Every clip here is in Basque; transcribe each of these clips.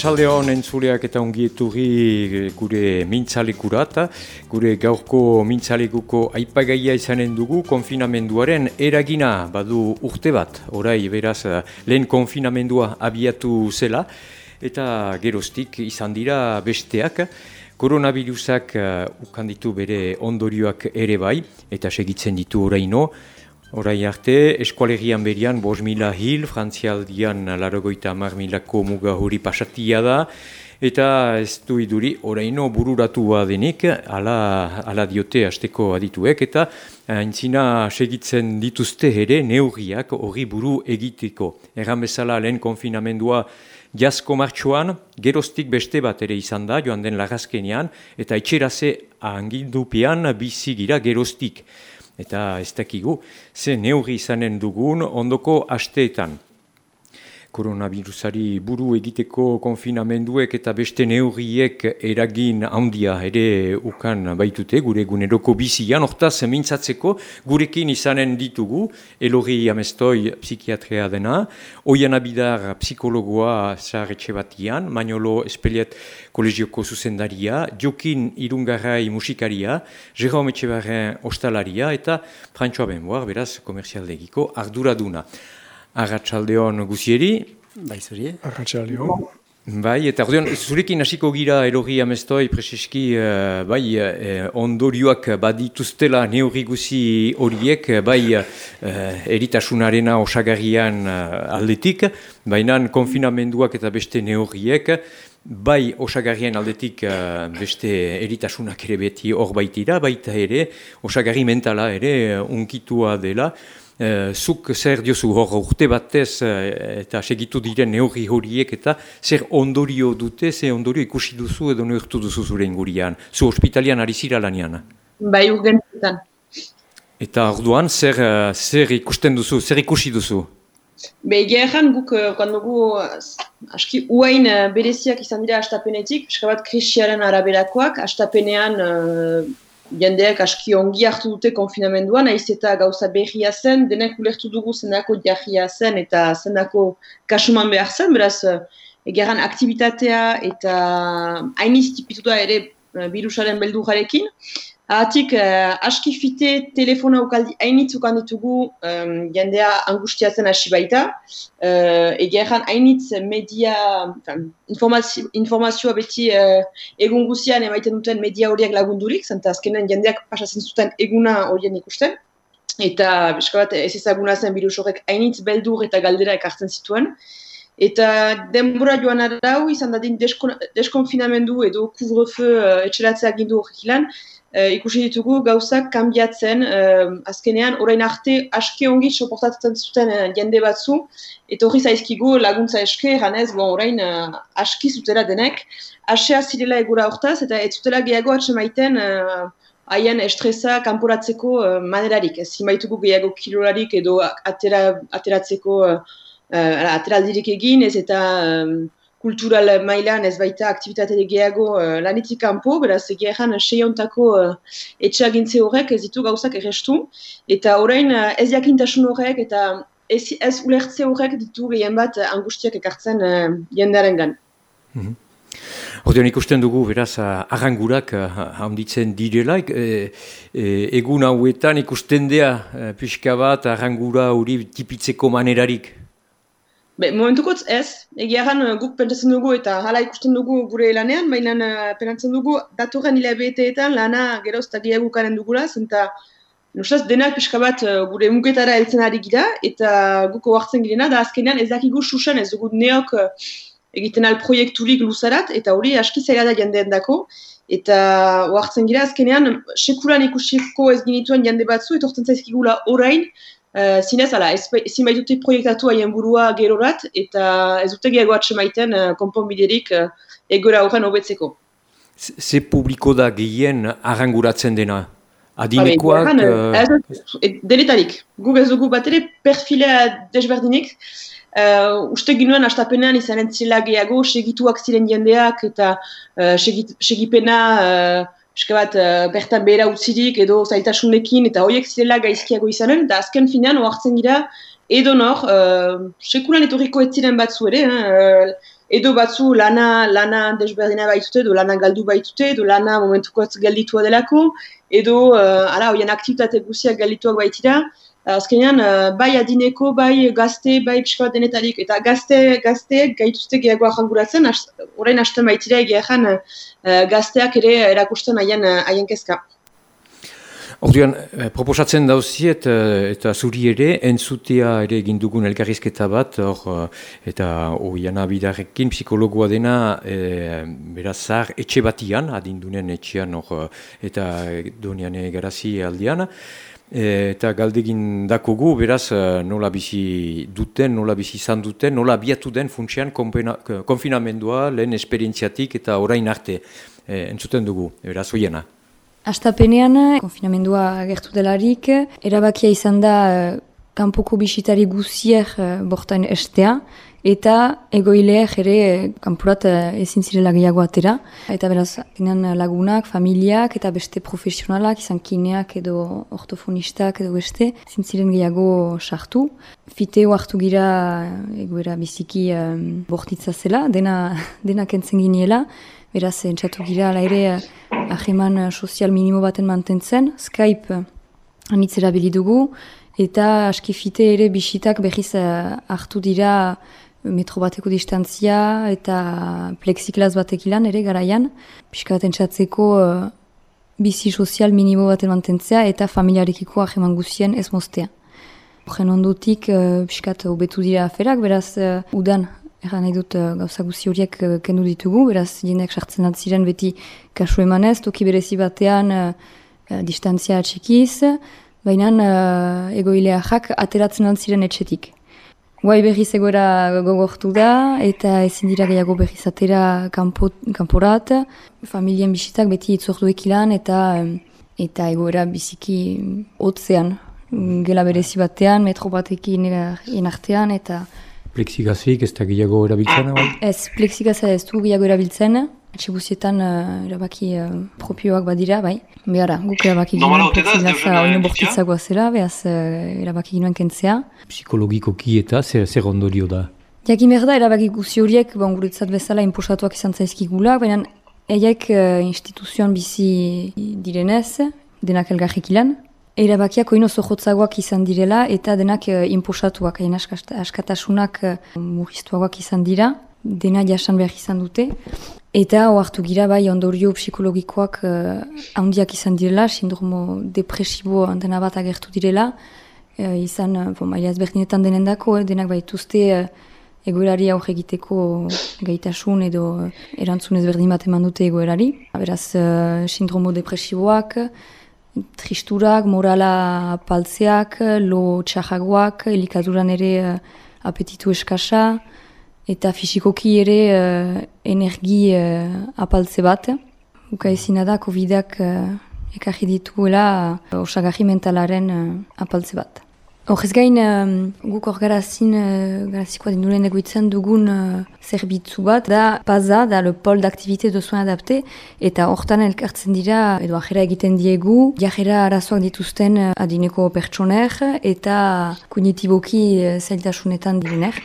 Atxalde hon entzuleak eta ongieturri gure mintzalekurat, gure gaurko mintzalekuko aipagaia izanen dugu konfinamenduaren eragina. Badu urte bat, orai beraz lehen konfinamendua abiatu zela, eta geroztik izan dira besteak, koronavirusak uh, ukanditu bere ondorioak ere bai, eta segitzen ditu oraino, Horai arte, eskualegian berian, bos mila hil, frantzialdian laragoita mar milako muga hori pasatia da, eta ez du iduri, oraino bururatu denik, ala, ala diote asteko adituek, eta aintzina segitzen dituzte ere neurriak hori buru egiteko. Erran bezala lehen konfinamendua jazko martxoan, gerostik beste bat ere izan da, joan den lagazkenean, eta etxeraze angindupean bizigira gerostik eta ez dakigu, ze neurri izanen dugun ondoko asteetan. Koronavirusari buru egiteko konfinamenduek eta beste neurriek eragin handia ere ukan baitute, gure eguneroko bizian, hortaz mintzatzeko gurekin izanen ditugu, Elori Amestoi psikiatrea dena, Oian Abidar psikologoa zaharretxe batian, Magnolo Espeliet kolegioko zuzendaria, Jokin Irungarrai musikaria, Jerome Etxebarren ostalaria. Eta Frantxoa Benboar, beraz, komerzialdegiko arduraduna. Arratxaldeon guzieri. Bai, zuri. Arratxaldeon. Bai, eta ordeon, zurekin hasiko gira erogi amestoi, preseski, uh, bai, uh, ondorioak badituztela neurri guzi horiek, bai, uh, eritasunarena osagarrian uh, aldetik, baina konfinamenduak eta beste neurriek, bai osagarrien aldetik uh, beste eritasunak ere beti hor baitira, baita ere, osagarri mentala ere unkitua dela, Eh, zuk zer diozu hor urte batez uh, eta segitu diren neurri horiek eta zer ondorio dute, zer ondorio ikusi duzu edo neurtu duzu zure ingurian, zu hospitalian ari zira lanian? Bai, urgentetan. Eta orduan zer, uh, zer ikusten duzu, zer ikusi duzu? Be, gerran guk, uh, gu, aski, uain uh, bereziak izan dira astapenetik, eskabat krisiaren araberakoak, astapenean jendeak aski ongi hartu dute konfinamenduan, naiz eta gauza berria zen, denek ulertu dugu zenako jarria zen eta zenako kasuman behar zen, beraz, egeran aktivitatea eta hainiz tipituta ere birusaren beldurarekin, Ahatik, uh, aski fite telefona ukaldi hainitz ukan ditugu um, jendea angustiatzen hasi baita. Uh, Egeran hainitz media, informazio, informazioa beti uh, egun guzian emaiten duten media horiek lagundurik, zenta azkenen jendeak pasatzen zuten eguna horien ikusten. Eta bat, ez ezaguna zen virus horrek hainitz beldur eta galdera ekartzen zituen. Eta denbora joan arau, izan dadin deskonfinamendu edo kuvrefeu uh, etxeratzea gindu horrek uh, ikusi ditugu gauzak kanbiatzen uh, azkenean orain arte aske ongi soportatzen zuten uh, jende batzu eta hori zaizkigu laguntza eske janez bon, orain uh, aski zutela denek asea zirela egura hortaz eta ez zutela gehiago atxemaiten uh, haien estresa kanporatzeko uh, manerarik. Ez zimaitugu gehiago kilolarik edo atera, ateratzeko uh, ateraldirik egin ez eta kultural mailan ez baita aktivitate gehiago uh, lanetik kanpo, beraz egeran seiontako uh, etxagintze horrek ez ditu gauzak errestu, eta orain uh, ez jakintasun horrek eta ez, ez ulertze horrek ditu gehien bat angustiak ekartzen uh, jendaren gan. -hmm. Ordean ikusten dugu, beraz, arrangurak handitzen direlaik, e, e, egun hauetan ikusten dea pixka bat arrangura hori tipitzeko manerarik? Be, momentukotz ez, egiaran uh, guk pentsatzen dugu eta hala ikusten dugu gure lanean, baina uh, pentsatzen dugu datorren hilabeteetan lana geroz eta gehiagukaren dugula, zenta nusaz denak pixka bat uh, gure mugetara heltzen ari gira, eta guko hartzen girena, da azkenean ez dakigu susen ez dugu neok egiten al proiekturik luzarat, eta hori aski zaila da jandeen dako, eta hartzen gira azkenean sekulan ikusiko ez ginituen jande batzu, etortzen zaizkigula orain, Uh, zinez, ala, ezin baitutik proiektatu haien burua gerorat, eta ez dute gehiago maiten uh, konponbiderik uh, egora horren hobetzeko. Ze publiko da gehien arranguratzen dena? Adinekoak? Uh... Denetarik. Gu ez dugu bat ere perfilea desberdinik. Uh, uste ginuen astapenean izan entzila gehiago, segituak ziren jendeak eta uh, segipena... Uh, Eske bat, uh, bertan behera utzirik edo zaitasunekin eta horiek zirela gaizkiago izanen, eta azken finean, oartzen gira, edo nor, uh, sekulan etorriko ez ziren batzu ere, uh, edo batzu lana, lana desberdina baitute, edo lana galdu baitute, edo lana momentukotz galditua delako, edo, uh, ala, hoien aktivitate guziak galdituak baitira, Azkenean, bai adineko, bai gazte, bai pixka denetarik, eta gazte, gazteek gaituzte gehiagoa janguratzen, orain hasten baitira egia gazteak ere erakusten haien, haien kezka. Orduan, eh, proposatzen dauziet eh, eta zuri ere, entzutea ere egin dugun elkarrizketa bat, or, eh, eta oiana bidarekin psikologoa dena, e, beraz, zahar, etxe batian, adindunen etxean, or, eta donian garazi aldian, eta galdegin dakogu, beraz, nola bizi duten, nola bizi izan duten, nola biatu den funtsian konfinamendua, lehen esperientziatik eta orain arte, e, entzuten dugu, beraz, oiena. Astapenean, konfinamendua gertu delarik, erabakia izan da uh, kanpoko bisitari guzier uh, bortan estea, eta egoileak ere uh, kanpurat uh, ezin zirela gehiago atera. Eta beraz, lagunak, familiak eta beste profesionalak, izan kineak edo ortofonistak edo beste, ezin ziren gehiago sartu. Fiteo hartu gira egoera biziki um, bortitza zela, dena, dena kentzen giniela, beraz, entzatu gira ala ere aheman eh, sozial minimo baten mantentzen, Skype eh, anitzera dugu, eta askifite ere bisitak behiz uh, hartu dira metro bateko distantzia eta plexiklaz batek ilan ere garaian, pixka bat entzatzeko uh, bizi sozial minimo baten mantentzea eta familiarekiko aheman guzien ez moztea. Horren ondutik, uh, pixkat obetu dira aferak, beraz, udan Egan nahi dut uh, gauza guzi horiek uh, kendu ditugu, beraz jendeak sartzen ziren beti kasu emanez, toki berezi batean uh, uh, distantzia atxikiz, baina uh, egoileak ateratzen ziren etxetik. Guai berriz egoera gogortu da, eta ezin dira gehiago berriz atera kanpo, kanporat, familien bisitak beti itzorduek ilan, eta, eta egoera biziki hotzean, gela berezi batean, metro batekin inartean, eta Plexigazik ez da gehiago erabiltzen? Ez, plexigaza ez du gehiago erabiltzen. Etxebuzietan uh, erabaki uh, propioak badira, bai. Behara, guk erabaki ginen plexigaza oino bortitzagoa zera, behaz uh, erabaki ginen kentzea. Psikologiko ki eta zer, zer ondorio da? Jakin behar da, erabaki guzi horiek, bon, guretzat bezala imposatuak izan zaizkigula, baina eiek uh, instituzioan bizi direnez, denak elgarrik ilan, Erabakiak oino zohotzagoak izan direla eta denak uh, inposatuak, hain askatasunak uh, murriztuagoak izan dira, dena jasan behar izan dute. Eta oartu gira bai ondorio psikologikoak uh, handiak izan direla, sindromo depresibo antena bat agertu direla, uh, izan, uh, bon, maila ezberdinetan denendako, denak bai tuzte uh, egoerari aurre egiteko gaitasun edo erantzun ezberdin bat eman dute egoerari. Beraz, uh, sindromo depresiboak, tristurak, morala paltzeak, lo txajagoak, elikaduran ere uh, apetitu eskasa, eta fisikoki ere uh, energi uh, apaltze bat. Uka ezina da, COVID-ak uh, ekarri dituela uh, osagarri mentalaren uh, apaltze bat. Horrez gain, um, guk hor garazin, uh, garazikoa dinduren egoitzen dugun uh, zerbitzu bat, da PAZA, da le pol d'activité de soin adapté, eta hortan elkartzen dira, edo ajera egiten diegu, jajera arazoak dituzten uh, adineko pertsoner, eta kognitiboki uh, zailtasunetan direner.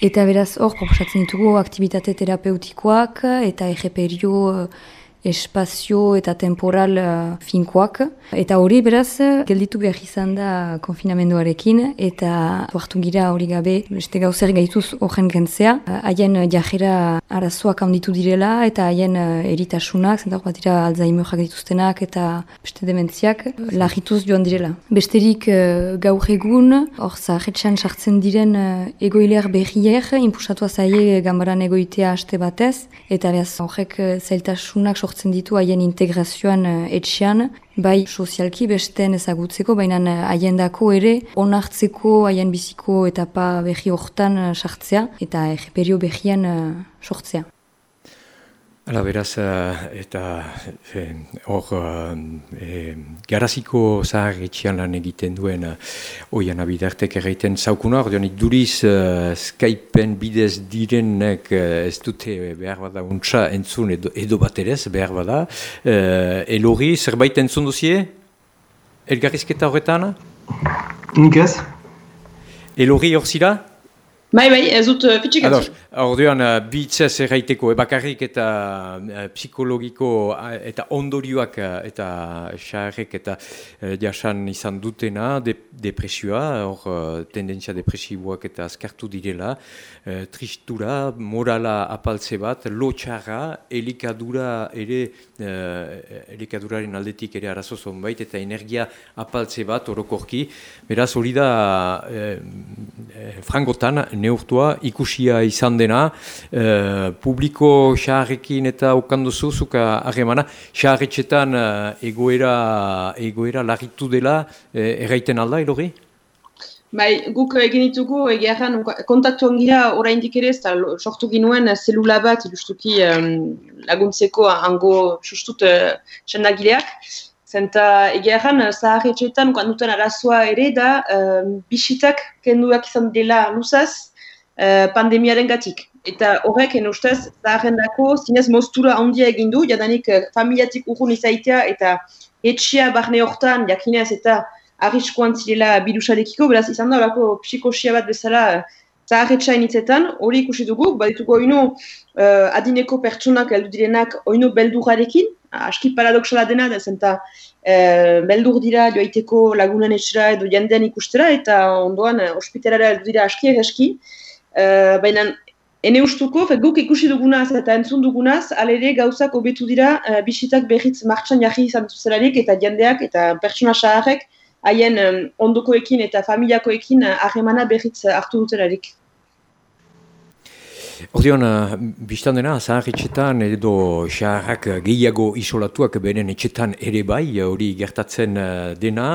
Eta beraz hor, proposatzen ditugu, aktivitate terapeutikoak, eta egeperio espazio eta temporal uh, finkoak. Eta hori beraz, gelditu behar izan da konfinamenduarekin, eta hartu gira hori gabe, beste gauzer gaituz horren gentzea. Haien uh, jajera arazoak handitu direla, eta haien uh, eritasunak, zentak bat dira alzheimerak dituztenak, eta beste dementziak, lagituz joan direla. Besterik uh, gaur egun, hor zahetxan sartzen diren uh, egoilear berrier, impusatu azaie gambaran egoitea haste batez, eta beraz horrek zailtasunak sortzen ditu haien integrazioan uh, etxean, bai sozialki besten ezagutzeko, baina uh, haien dako ere onartzeko haien biziko etapa behi hortan uh, sartzea eta egeperio behian uh, sortzea. Hala beraz, eh, eta eh, hor e, garaziko zahar etxian lan egiten duen oian abidartek erraiten zaukuna, hor duriz uh, Skypeen bidez direnek ez dute behar bada untsa entzun edo, edo bat ere behar bada. Uh, Elori, zerbait entzun duzie? Elgarrizketa horretan? Nik ez. Elori hor zira? Bai, bai, ez dut uh, fitxik Ados, Ordean, uh, bitzaz erraiteko, ebakarrik eta uh, psikologiko eta ondorioak eta xarrek eta jasan izan dutena, de, depresioa, hor tendentzia depresiboak eta azkartu direla, tristura, morala apaltze bat, lotxarra, elikadura ere, elikaduraren aldetik ere arazo zonbait, eta energia apaltze bat, orokorki, beraz hori da uh, frangotan neurtua ikusia izan dena, e, publiko xarrekin eta okanduzu, zuka harremana, xarretxetan e, egoera, egoera lagitu dela, e, erraiten alda, ilori? Bai, guk egin ditugu, egeran, kontaktu ongira oraindik ere, eta sortu ginuen zelula bat, justuki um, laguntzeko hango sustut uh, txandagileak, Zenta egeran, zaharretxetan, duten arazoa ere da, um, bisitak kenduak izan dela luzaz, uh, pandemiaren gatik. Eta horrek, en ustez, zaharren dako, zinez moztura handia egin du, jadanik uh, familiatik urrun izaitea eta etxia barne hortan, jakinez eta arriskoan zirela birusarekiko, beraz izan da horako psikosia bat bezala uh, zaharretxa initzetan, hori ikusi dugu, badituko oino uh, adineko pertsonak heldu direnak oino beldurarekin, aski paradoxala dena, da zenta uh, beldur dira joaiteko lagunan etxera edo jendean ikustera, eta ondoan uh, ospitalara heldu dira aski egeski, uh, baina Ene ustuko, guk ikusi dugunaz eta entzun dugunaz, alere gauzak hobetu dira uh, bisitak behitz martxan jarri izan zuzelarik eta jendeak eta pertsona saharek haien um, ondokoekin eta familiakoekin harremana uh, behitz hartu dutelarik. Ordeon, biztan dena, zaharretxetan edo xaharrak gehiago isolatuak beren etxetan ere bai, hori gertatzen dena,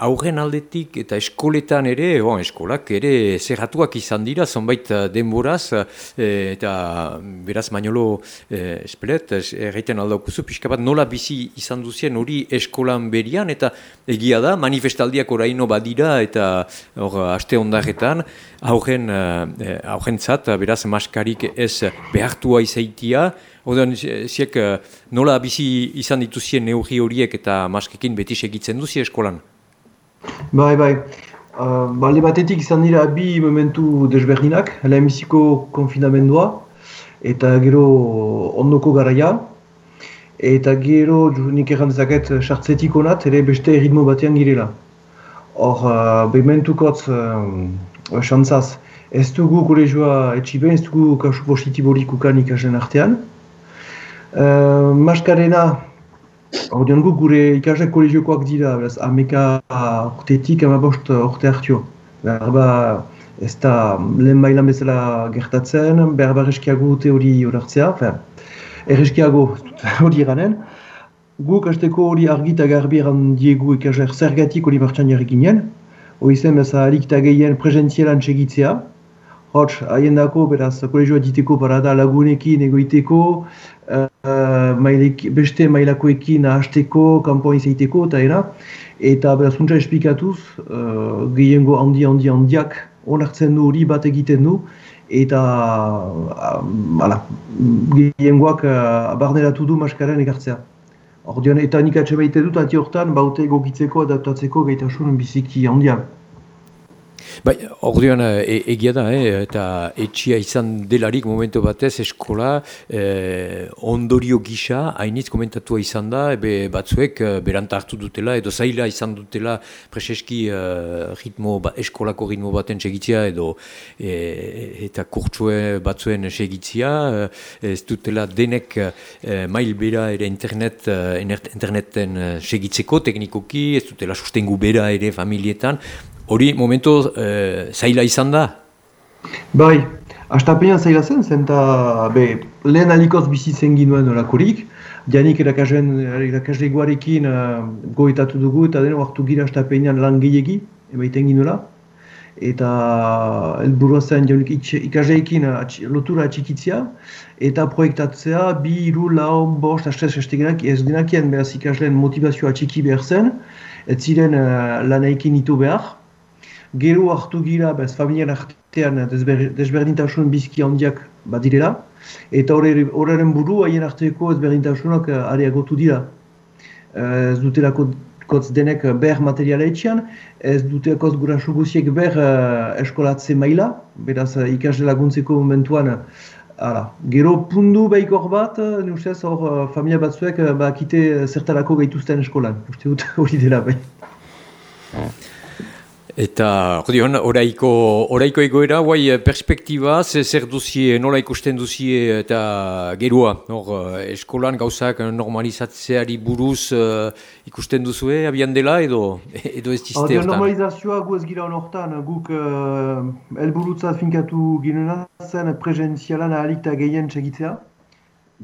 aurren aldetik eta eskoletan ere, bon, eskolak ere zerratuak izan dira, zonbait eh, denboraz, e, eta beraz Magnolo e, espelet, erreiten aldaukuzu, pixka bat nola bizi izan duzien hori eskolan berian, eta egia da, manifestaldiak oraino badira, eta hor, aste ondaretan, aurren, aurren zat, beraz maskarik ez behartua izaitia, Oden, ziek, nola bizi izan dituzien neurri horiek eta maskekin beti segitzen duzi eskolan? Bai, bai. Uh, balde batetik izan dira bi momentu desberdinak, lehenbiziko konfinamendua, eta gero ondoko garaia, eta gero, nik erran dezaket, sartzetik onat, ere beste ritmo batean girela. Hor, uh, behimentukotz, uh, xantzaz, ez dugu kolegioa etxiben, ez dugu kasu positiborik ukan ikaslen artean. Uh, maskarena, Ordean gu gure ikasle kolegiokoak dira, beraz, ameka urtetik amabost urte hartio. Berba, ez da lehen bailan bezala gertatzen, berba erreskiago dute hori horartzea, erreskiago hori eranen. Gu kasteko hori argi eta garbi eran diegu ikasle zergatik hori martxan jarri ginen. Hori zen, beza, alik eta gehien prezentielan txegitzea. Hots, haien dako, beraz, kolegioa diteko parada lagunekin egoiteko, uh, beste mailakoekin ahasteko, kanpoan izaiteko, eta era. Eta beraz, untsa esplikatuz, uh, gehiengo handi handi handiak onartzen du hori bat egiten du, eta uh, gehiengoak uh, barneratu du maskaren ekartzea. Ordean, eta nik atxe dut, ati hortan, baute egokitzeko, adaptatzeko gaitasun biziki handiak. Bai, ordean e, egia da, eh, eta etxia izan delarik momentu batez eskola eh, ondorio gisa, hainitz komentatua izan da, ebe batzuek eh, beranta hartu dutela, edo zaila izan dutela preseski eh, ritmo, ba, eskolako ritmo baten segitzia, edo eh, eta kurtsue batzuen segitzia, eh, ez dutela denek eh, mail bera ere internet, eh, interneten segitzeko teknikoki, ez dutela sustengu bera ere familietan, hori momentu e, zaila izan da? Bai, astapenean zaila zen, zenta be, lehen alikoz bizitzen ginuen orakorik, janik erakasle guarekin uh, eh, goetatu dugu eta deno hartu gira astapenean lan gehiagi, emaiten ginuela. Eta elburua zen jaunik ikasleekin lotura atxikitzea eta proiektatzea bi, iru, lau, bost, astres, estegenak ez denakien behaz ikasleen motivazioa atxiki behar zen, ez ziren uh, lanaikin itu behar, gero hartu gira, bez, familian artean desberdintasun bizki handiak badirela, eta horren buru haien arteko ezberdintasunak eh, areagotu dira. Eh, ez dutelako kotz denek ber materiala etxian, ez dute kotz gura suguziek ber uh, eskolatze maila, beraz ikasle laguntzeko momentuan, uh, gero pundu behikor bat, uh, ustez hor uh, familia batzuek uh, bakite zertarako gaituzten eskolan, uste dut hori dela bai. Eta, hori oraiko, oraiko egoera, guai, eh, perspektiba, zer duzie, nola ikusten duzie, eta gerua, nor, eh, eskolan gauzak normalizatzeari buruz uh, ikusten duzue, abian dela, edo, edo ez dizte hortan? Normalizazioa gu ez gira honortan, guk uh, elburutzat finkatu ginena zen presenzialan ahalikta gehien txegitzea.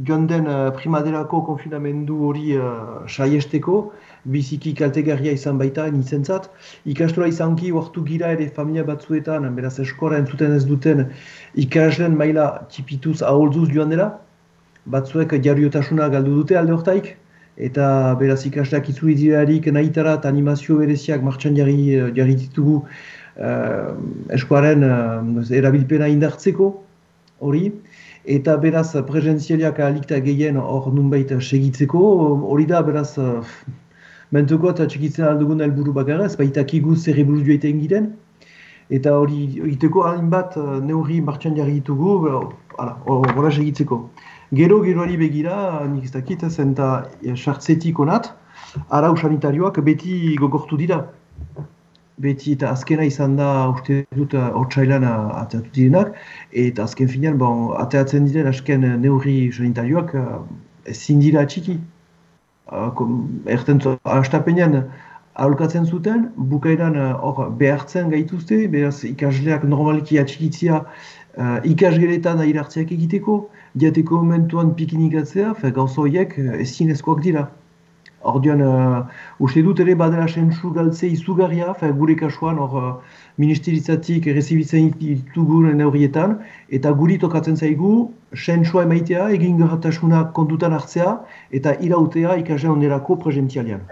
Joan den uh, primaderako konfinamendu hori uh, saiesteko, biziki kaltegarria izan baita nintzentzat. Ikastora izanki huartu gira ere familia batzuetan, beraz eskora entzuten ez duten ikaslen maila txipituz aholzuz joan dela. Batzuek jarriotasuna galdu dute alde hortaik, eta beraz ikasleak itzuli dirarik nahitara eta animazio bereziak martxan jarri, jarri ditugu uh, eskuaren uh, erabilpena indartzeko hori. Eta beraz presentzialiak alikta gehien hor nunbait segitzeko, hori da beraz mentuko eta txikitzen aldugun helburu bakarra, ez baita kigu zer eburu joeiten giren. Eta hori egiteko hainbat uh, neurri martxan jarri ditugu, hori segitzeko. Gero, geroari begira, nik ez dakit, zen eta e, sartzetik onat, arau sanitarioak beti gogortu dira. Beti eta azkena izan da uste dut hortzailan ateatu direnak, eta azken finean, bon, ateatzen diren azken neurri sanitarioak ezin dira txiki erten astapenean aholkatzen zuten, bukairan eh, hor behartzen gaituzte, beraz ikasleak normalki atxikitzia uh, ikasgeletan ahirartziak egiteko, diateko momentuan pikinikatzea, fe gauza horiek eh, ezin ezkoak dira. Orduan, uh, uste dut ere badela sentsu galtze izugarria, fe gure kasuan hor uh, ministeritzatik errezibitzen ditugun horietan, eta guri tokatzen zaigu, sentsua emaitea, egin gerratasuna kontutan hartzea, eta irautea ikasen onerako presentialian.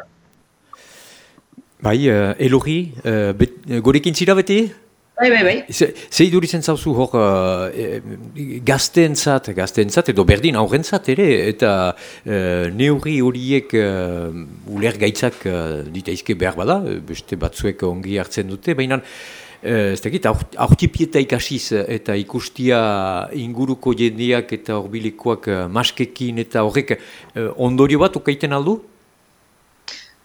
Bai, uh, Elori, uh, gorekin zira beti? Bai, bai, bai. Zei duritzen zauzu hor uh, gazteentzat, gazteentzat edo berdin aurrentzat ere, eta uh, neurri horiek uh, uler gaitzak uh, ditaizke behar bada, beste batzuek ongi hartzen dute, baina ez dakit, aurtipieta ikasiz eta ikustia inguruko jendeak eta horbilekoak maskekin eta horrek ondorio bat ukaiten aldu?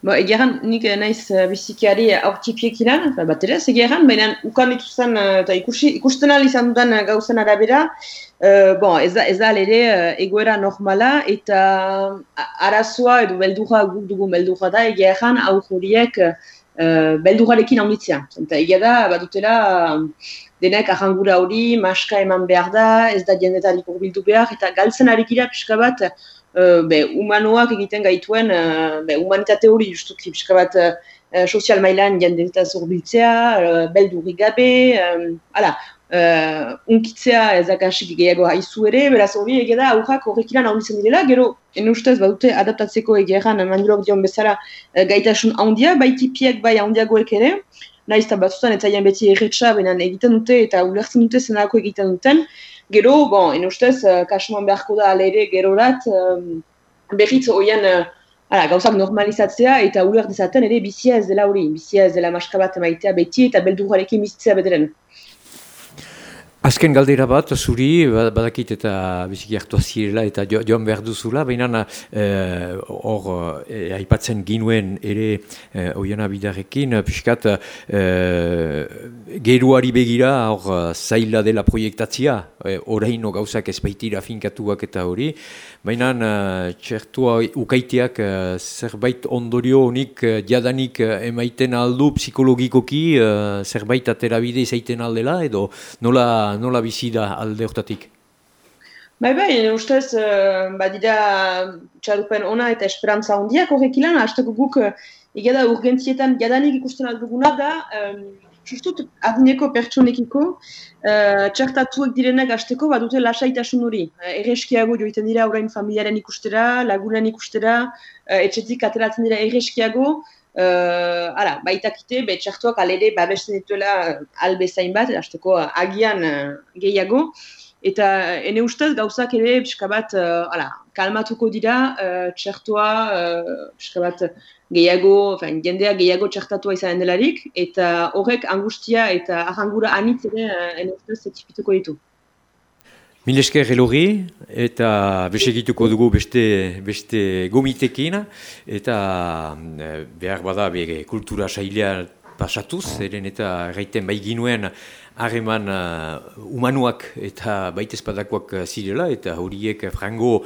Bo, egeran, nik naiz uh, bizikiari aurtipiek ilan, bat ere, egeran, baina ukan dituzten, uh, eta ikusten izan dudan uh, gauzen arabera, uh, bon, ez da, ez da ere uh, egoera normala, eta arazoa edo beldurra guk dugu beldurra da, egeran aur horiek uh, beldurrarekin handitzea. Eta egia da, bat dutela, denek ahangura hori, maska eman behar da, ez da jendetarik urbildu behar, eta galtzen harikira pixka bat, uh, be, humanoak egiten gaituen uh, be, humanitate hori justuki pixka bat uh, sozial mailan jende eta zurbiltzea, uh, beldurri gabe, um, ala, uh, unkitzea ezakasik gehiago haizu ere, beraz hori egeda aurrak horrek ilan ahonditzen direla, gero, en ustez, badute adaptatzeko egeran mandilok dion bezala uh, gaitasun ahondia, baiti piek bai ahondiagoek ere, nahiz eta batzutan eta beti erretxa, benan egiten dute eta ulertzen dute zenako egiten duten, Gero, bon, en ustez, uh, kasuan beharko da alere gerorat, um, berriz hoien uh, gauzak normalizatzea eta uler dezaten ere bizia ez dela hori, bizia ez dela maskabat emaitea beti eta beldurrarekin bizitzea bederen. Azken galdera bat, zuri, ba, badakit eta biziki hartu azirela eta joan behar duzula, baina eh, hor e, aipatzen ginuen ere e, oiana bidarekin, piskat e, geruari begira hor zaila dela proiektatzia, e, oraino gauzak ezbaitira finkatuak eta hori, baina txertua ukaiteak zerbait ondorio honik jadanik emaiten aldu psikologikoki zerbait aterabide izaiten aldela edo nola nola bizi da alde hortatik? Bai, bai, ustez, uh, badira txarupen ona eta esperantza hondiak horrek ilan, hasteko guk, uh, egada urgentzietan jadanik ikusten alduguna da, um, justut adineko pertsonekiko, uh, txartatuek direnak hasteko badute lasaitasun hori. Uh, erreskiago joiten dira orain familiaren ikustera, lagunen ikustera, uh, etxetik ateratzen dira erreskiago, Uh, ara, baitakite, be, txartuak alere babesten dituela albezain bat, hasteko agian gehiago, eta ene ustez gauzak ere pixka bat, uh, kalmatuko dira, uh, txartua, uh, pixka bat, gehiago, fain, jendea gehiago txartatua izan delarik, eta horrek angustia eta ahangura anitz ere uh, ene ustez etxipituko ditu. Milesker helori eta besegituko dugu beste, beste gomitekin eta eh, behar bada bere kultura sailea pasatuz, eren eta erraiten bai hareman uh, umanuak eta baitezpadakoak zirela eta horiek frango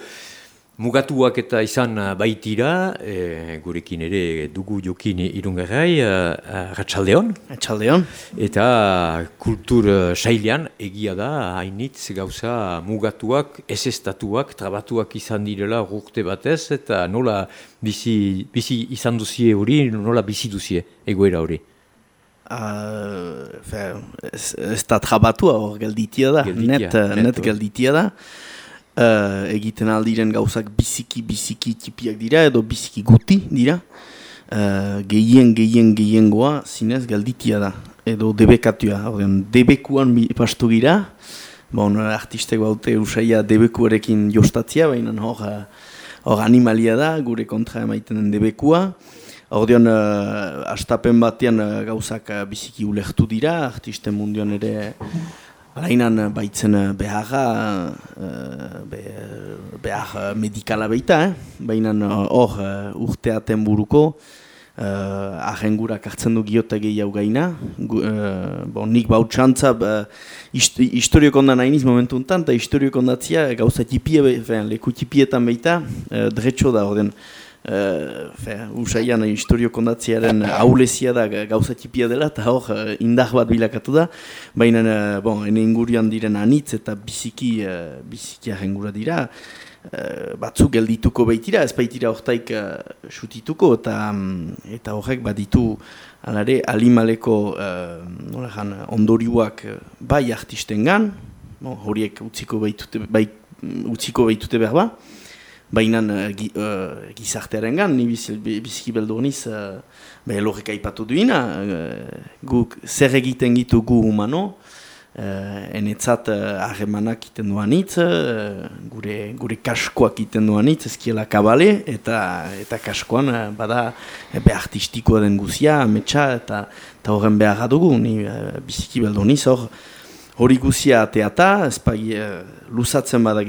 Mugatuak eta izan uh, baitira, e, gurekin ere dugu jokin irungarrai, uh, Ratxaldeon. Ratxaldeon. Eta kultur sailean egia da, hainitz gauza mugatuak, ezestatuak, trabatuak izan direla urte batez, eta nola bizi, bizi izan duzie hori, nola bizi duzie egoera hori. Uh, ez, ez da trabatua hor gelditia da, gelditia, net, net, net gelditia da. Uh, egiten aldiren gauzak biziki biziki tipiak dira edo biziki guti dira. Uh, gehien gehien gehien goa zinez galditia da. Edo debekatua debekuan pastu gira. Bon, artistek baute usaia debekuarekin jostatzia baina hor, hor animalia da gure kontra emaiten den debekua Ordean, uh, astapen batean uh, gauzak uh, biziki ulektu dira, artisten mundian ere Alainan eh, baitzen eh, beharra, uh, behar medikala baita, eh? baina hor uh, urteaten buruko, uh, ahengurak hartzen du giota gehiago gaina. Uh, bon, nik baut txantza, uh, historiok ondan hainiz momentu enten, eta historiok ondatzia gauza tipie, leku tipietan baita, uh, dretxo da, orden, Uh, Usaian historio kondatziaren aulezia da gauza txipia dela eta hor uh, indar bat bilakatu da. Baina uh, bon, ene ingurian diren anitz eta biziki uh, biziki ahengura dira uh, batzuk geldituko baitira ez baitira hortaik sutituko eta um, eta horrek baditu alare alimaleko uh, ondoriuak bai artisten gan horiek utziko baitute, bai, utziko baitute behar ba baina uh, gi, uh, gizartearen gan, ni biziki beldu honiz, uh, beha lorreka ipatu duina, uh, guk zer egiten gitu gu humano, uh, enetzat harremanak uh, iten duan hitz, uh, gure, gure kaskoak iten duan hitz, ezkiela kabale, eta, eta kaskoan uh, bada be artistikoa den guzia, ametsa, eta, eta horren behar dugu, ni uh, biziki beldu honiz, hor, hori guzia ateata, ezpagi uh, lusatzen bada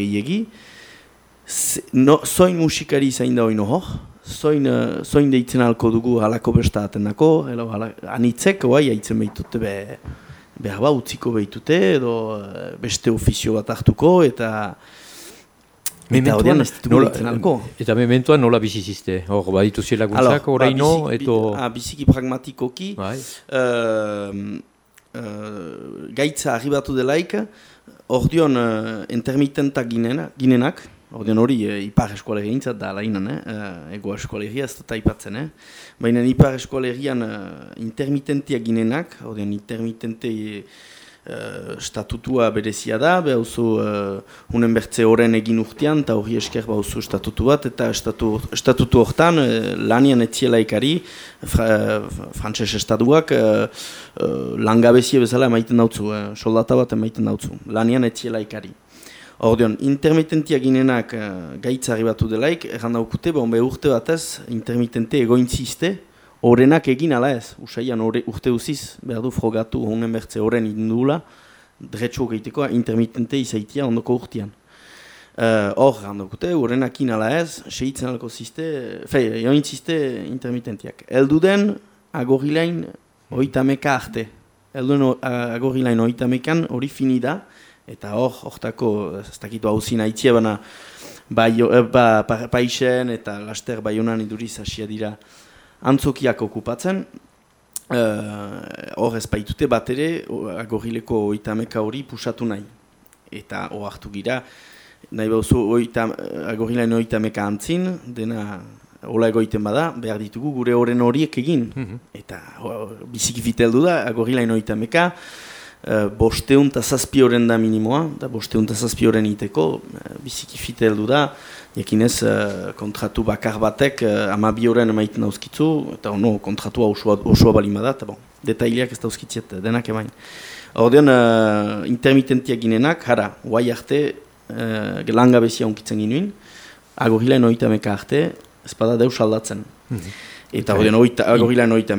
no, zoin musikari zain da hori hor, zoin, uh, zoin deitzen alko dugu halako besta atendako, elo, anitzek, oai, haitzen behitute be, behar ba, utziko behitute, edo uh, beste ofizio bat hartuko, eta... Mementuan, nola, eta mementuan nola bizizizte? Hor, baditu ziela guntzak, oraino, ba, eto... Ah, biziki pragmatikoki, uh, uh, gaitza arribatu delaik, hor dion uh, intermitentak ginenak, Ordean hori, e, ipar eskualegia intzat da lainan, eh? e, ego eskualegia ez da ipatzen, eh? Baina ipar eskualegian e, intermitentiak ginenak, ordean intermitente e, statutua berezia da, behar oso e, hunen bertze horren egin urtean, eta hori esker behar oso statutu bat, eta estatu, estatutu hortan e, lanian etziela ikari, fra, frantses estatuak, e, e, langabezie bezala emaiten dautzu, e, soldata bat emaiten dautzu, lanian etziela ikari. Ordeon, intermitentia ginenak uh, gaitzari batu delaik, erran daukute, bon, be urte batez, intermitente egointziste, horrenak egin ala ez, usaian ore, urte uziz, behar du frogatu honen bertze horren indula, dretxo geiteko intermitente izaitia ondoko urtean. Uh, hor, uh, daukute, horrenak egin ala ez, seitzen alko ziste, fei, egointziste intermitentiak. Eldu den, agorilain, oitameka arte. Eldu den, agorilain oitamekan, hori fini da, eta hor, hortako, ez dakitu hau zina itxia, baina bai, eh, ba, pa, paixen eta laster bai honan iduriz hasia dira antzokiak okupatzen. Uh, hor ez baitute bat ere, agorileko oitameka hori pusatu nahi. Eta hor hartu gira, nahi bauzu oitam, agorilain oitameka antzin, dena hola egoiten bada, behar ditugu gure horren horiek egin. Mhm. Eta biziki fiteldu da, agorilain oitameka, uh, bosteun eta zazpi horren da minimoa, da bosteun eta zazpi horren iteko, uh, biziki fite heldu da, Ekinez, uh, kontratu bakar batek uh, ama bi horren emaiten dauzkitzu, eta ono, kontratua osoa, osoa balima da, eta bon, detaileak ez dauzkitziet denak emain. Ordean, uh, intermitentiak ginenak, jara, guai arte, uh, langabezia onkitzen ginuen, agorilaen oita meka arte, ezpada deus aldatzen. Mm -hmm. Eta ordean, agorilaen oita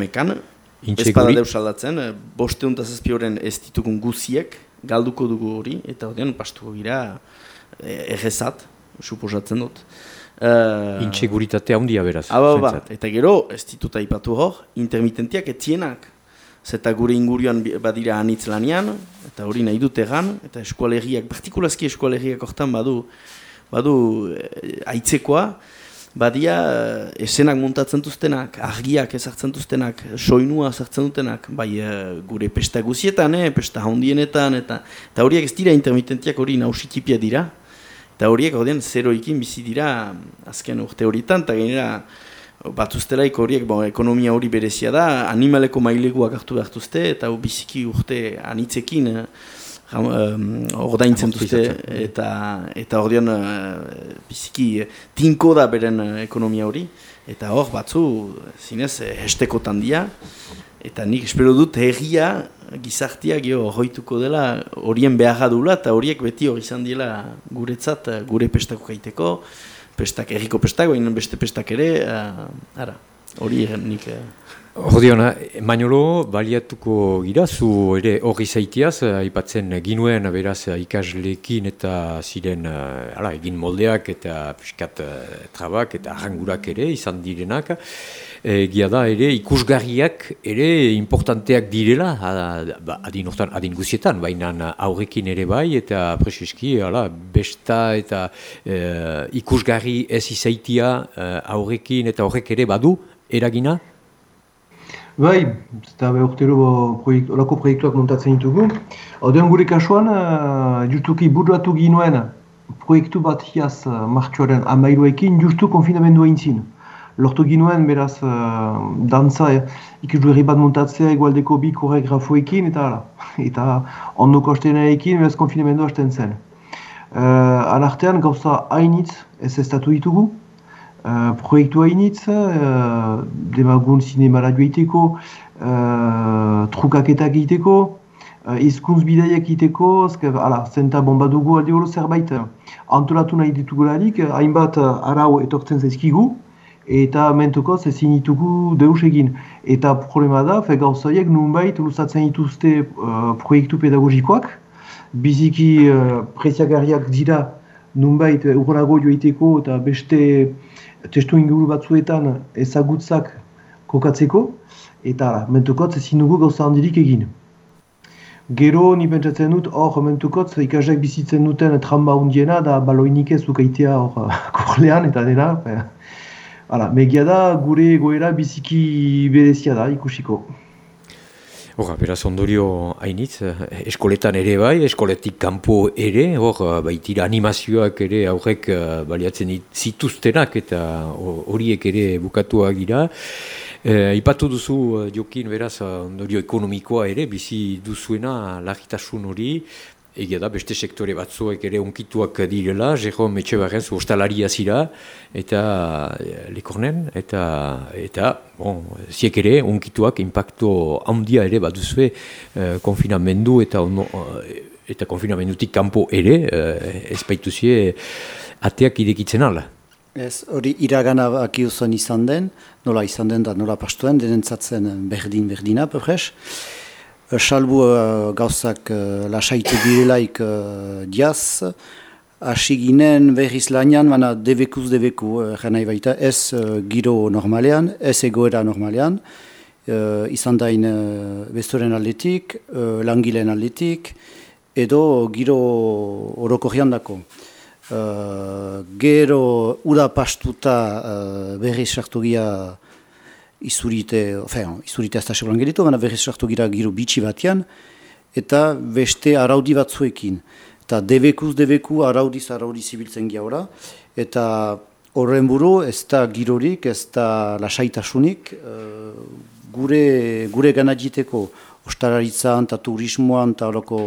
mekan, ezpada deus aldatzen, boste hontaz ezpi horren ez ditukun guziek, galduko dugu hori, eta ordean, pastuko gira, egezat, suposatzen dut. Uh, Intxeguritate handia beraz. Aba, ba, eta gero, ez ditut aipatu hor, intermitentiak etzienak. Zeta gure ingurioan badira anitz lanian, eta hori nahi dut egan, eta eskualegiak, partikulazki eskualegiak hortan badu, badu e, aitzekoa, badia eh, esenak montatzen duztenak, argiak ezartzen duztenak, soinua ezartzen dutenak, bai eh, gure pesta guzietan, eh, pesta handienetan, eta, eta horiek ez dira intermitentiak hori nausikipia dira, Eta horiek, hori zeroikin bizi dira azken urte horietan, eta gainera bat ustelaik horiek, bon, ekonomia hori berezia da, animaleko maileguak hartu behartuzte, eta biziki urte anitzekin eh, ordaintzen duzte, eta, eta hori uh, biziki tinko da beren ekonomia hori, eta hor batzu, zinez, hestekotan dira, eta nik espero dut herria gizartia geho hoituko dela horien beharra dula eta horiek beti hori izan dela guretzat gure pestako gaiteko, pestak, erriko pestak, baina beste pestak ere, uh, ara, hori nik... Uh, Jodiona, Manolo, baliatuko gira, zu ere hori zaitiaz, aipatzen ginuen beraz ikaslekin eta ziren ala, egin moldeak eta piskat trabak eta arrangurak ere izan direnak. E, gia da ere ikusgarriak ere importanteak direla ba, adin, ortan, adin guzietan, baina aurrekin ere bai eta preseski ala, besta eta e, ikusgarri ez izaitia aurrekin eta horrek ere badu eragina? Bai, eta be urtero proiekt, olako proiektuak montatzen ditugu. Odean gure kasuan, uh, justuki burratu ginuen proiektu bat hiaz uh, martxoaren amairuekin justu konfinamendua intzin. Lortu ginuen, beraz, uh, dantza eh, ikusdu bat montatzea egualdeko bi koreografoekin, eta ala. Eta ondo kostenaekin, beraz, konfinamendua hasten zen. Uh, alartean, gauza hainitz ez estatu ditugu, Uh, proiektu hainitz, uh, demagun zinemara joiteko, uh, trukaketak egiteko, uh, izkuntz bidaiak egiteko, ala, zenta bomba dugu alde hori zerbait antolatu nahi ditugularik, hainbat arau etortzen zaizkigu, eta mentuko zezin ditugu deus egin. Eta problema da, fe gauzaiek nunbait luzatzen dituzte uh, proiektu pedagogikoak, biziki uh, preziagarriak dira nunbait urrago joiteko eta beste testu inguru batzuetan ezagutzak kokatzeko, eta mentukotz ezin dugu gauza handirik egin. Gero, ni pentsatzen dut, hor mentukotz ikasek bizitzen duten tramba hundiena da baloinik ez ukaitea hor korlean eta dena. Hala, megia da gure goera biziki berezia da ikusiko. Hor, beraz ondorio hainitz, eh, eskoletan ere bai, eskoletik kanpo ere, hor, eh, baitira animazioak ere aurrek uh, baliatzen zituztenak eta horiek ere bukatuak gira. E, ipatu duzu, Jokin, beraz, ondorio ekonomikoa ere, bizi duzuena lagitasun hori, Egia da, beste sektore batzuek ere unkituak direla, Jero metxe barren zu ostalaria zira, eta e, lekornen, eta, eta bon, ziek ere unkituak impacto handia ere bat duzue e, konfinamendu eta ono, e, eta konfinamendutik kanpo ere, e, ez baitu zie, ateak idekitzen ala. Ez, hori iragana akiuzon izan den, nola izan den da nola pastuen, denentzatzen berdin-berdina, pefres. Salbu uh, gauzak uh, lasaitu direlaik uh, diaz, hasi ginen berriz lanian, baina debekuz debeku, uh, baita, ez uh, giro normalean, ez egoera normalean, uh, izan dain uh, bestoren aldetik, uh, langileen aldetik, edo giro orokorrian dako. Uh, gero ura pastuta uh, berriz sartu izurite, enfin, izurite ez da seguran geritu, baina berriz sartu gira giro bitxi batean, eta beste araudi batzuekin. Eta debekuz debeku araudiz araudi zibiltzen giaura, eta horren buru ez da girorik, ez da lasaitasunik, uh, gure, gure ganaditeko ostararitzan eta turismoan eta horoko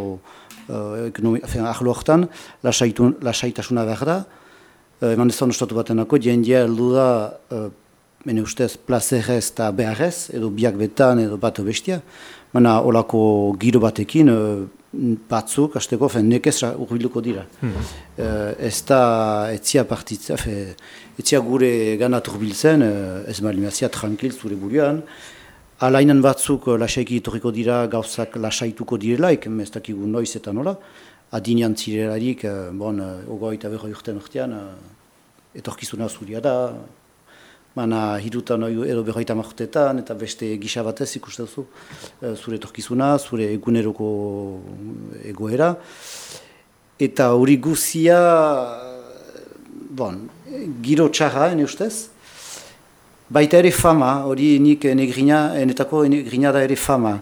uh, ahlo horretan, lasaitasuna behar da. Uh, eman ez da nostatu batenako, jendea heldu da, uh, mene ustez, plazerez eta beharrez, edo biak betan edo bat bestia. Baina olako giro batekin, batzuk, hasteko, fen, nekez urbiluko dira. Hmm. Uh, ez da, etzia partitza, fe, etzia gure ganat urbiltzen, uh, ez malimazia tranquil zure buruan, Alainan batzuk lasaiki itoriko dira gauzak lasaituko direlaik, ez dakigu noiz eta nola. Adinean zirelarik, bon, ogoi eta berroi urtean urtean, etorkizuna zuria da, Mana hirutan edo berroita marrotetan eta beste gisa batez ikusten eh, zure torkizuna, zure eguneroko egoera. Eta hori guzia, bon, giro txarra, ene ustez. Baita ere fama, hori nik negrina, enetako negrina da ere fama.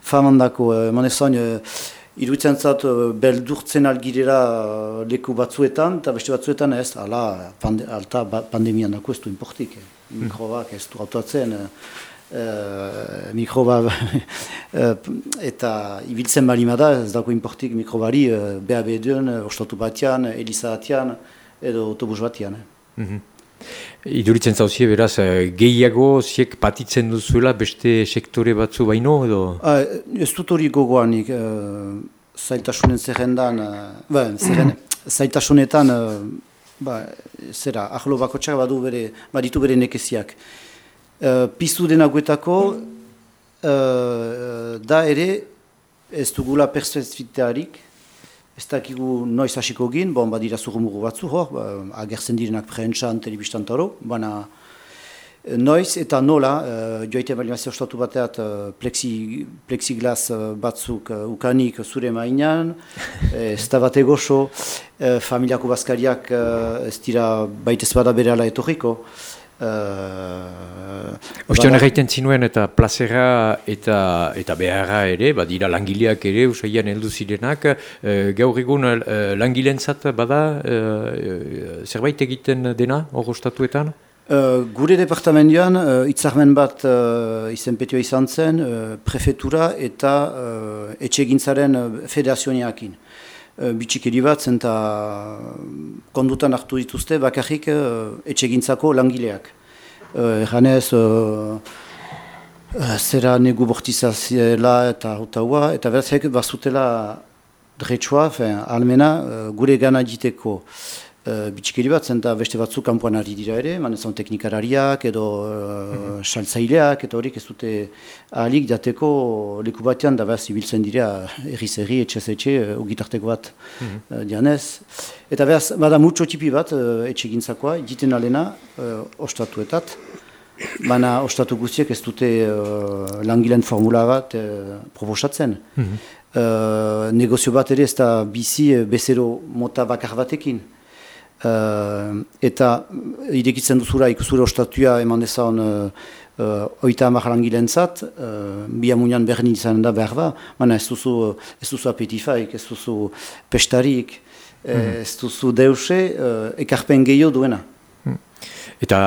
Famandako, eh, manezon, eh, Iruditzen zat, eh, beldurtzen algirera eh, leku batzuetan, eta beste batzuetan ez, ala, pande, alta ba, pandemian dako ez du importik. Eh. Hmm. Mikrobak ez du autoatzen, eh, mikroba, eta ibiltzen bali da, ez dako importik mikrobari, eh, BAB duen, ostatu batean, batean, edo autobus batean. Eh. Mm Iduritzen zauzie, beraz, gehiago ziek patitzen duzuela beste sektore batzu baino, edo? Ah, ez dut hori gogoanik, uh, zailtasunen zerrendan, uh, ba, zerren, zailtasunetan, uh, ba, zera, ahlo bako txak badu bere, baditu bere nekeziak. Uh, piztu denaguetako, uh, da ere, ez dugula perspektifitearik, Ez dakigu noiz hasiko gin, bon, badira zurrumugu batzu hor, ba, agertzen direnak prehentsan, telebistan taro, baina eh, noiz eta nola, uh, joaite balimazio ostatu bateat uh, plexi, plexiglas batzuk uh, ukanik zure mainan, ez da bat egoso, uh, familiako bazkariak uh, ez dira baitez bada bere ala etorriko, Uh, Ostean egiten zinuen eta plazera eta eta beharra ere, badira langileak ere, usaian heldu zirenak, uh, gaur egun uh, langilentzat bada uh, zerbait egiten dena hor ostatuetan? Uh, gure departamentoan uh, itzarmen bat uh, izenpetioa izan zen, uh, prefetura eta uh, etxegintzaren. Eh, bitxikeri bat zen kondutan hartu dituzte bakarrik uh, etxegintzako langileak. Erranez, uh, zera negu bortizazela eta hautaua, eta berzek bazutela dretsua, almena, gure gana diteko uh, bitxikeri bat, zenta beste batzu kanpoan ari dira ere, manezan teknikarariak edo uh, saltzaileak, eta horik ez dute ahalik jateko leku batean da behaz ibiltzen dira erriz erri, etxez etxe, uh, ugitarteko bat uh, dianez. Eta behaz, bada mutxo tipi bat uh, etxe gintzakoa, jiten alena, uh, ostatuetat, Baina ostatu guztiek ez dute uh, langileen formula bat uh, proposatzen. Mm negozio bat ere ez da bizi bezero mota bakar batekin. Uh, eta irekitzen duzura ikusura ostatua eman dezan uh, uh, oita amak langilen zat, uh, bi amunian behar izan da behar da, baina ez duzu, ez duzu apetifaik, ez duzu pestarik, mm ez duzu deuse, uh, ekarpen gehiago duena. Eta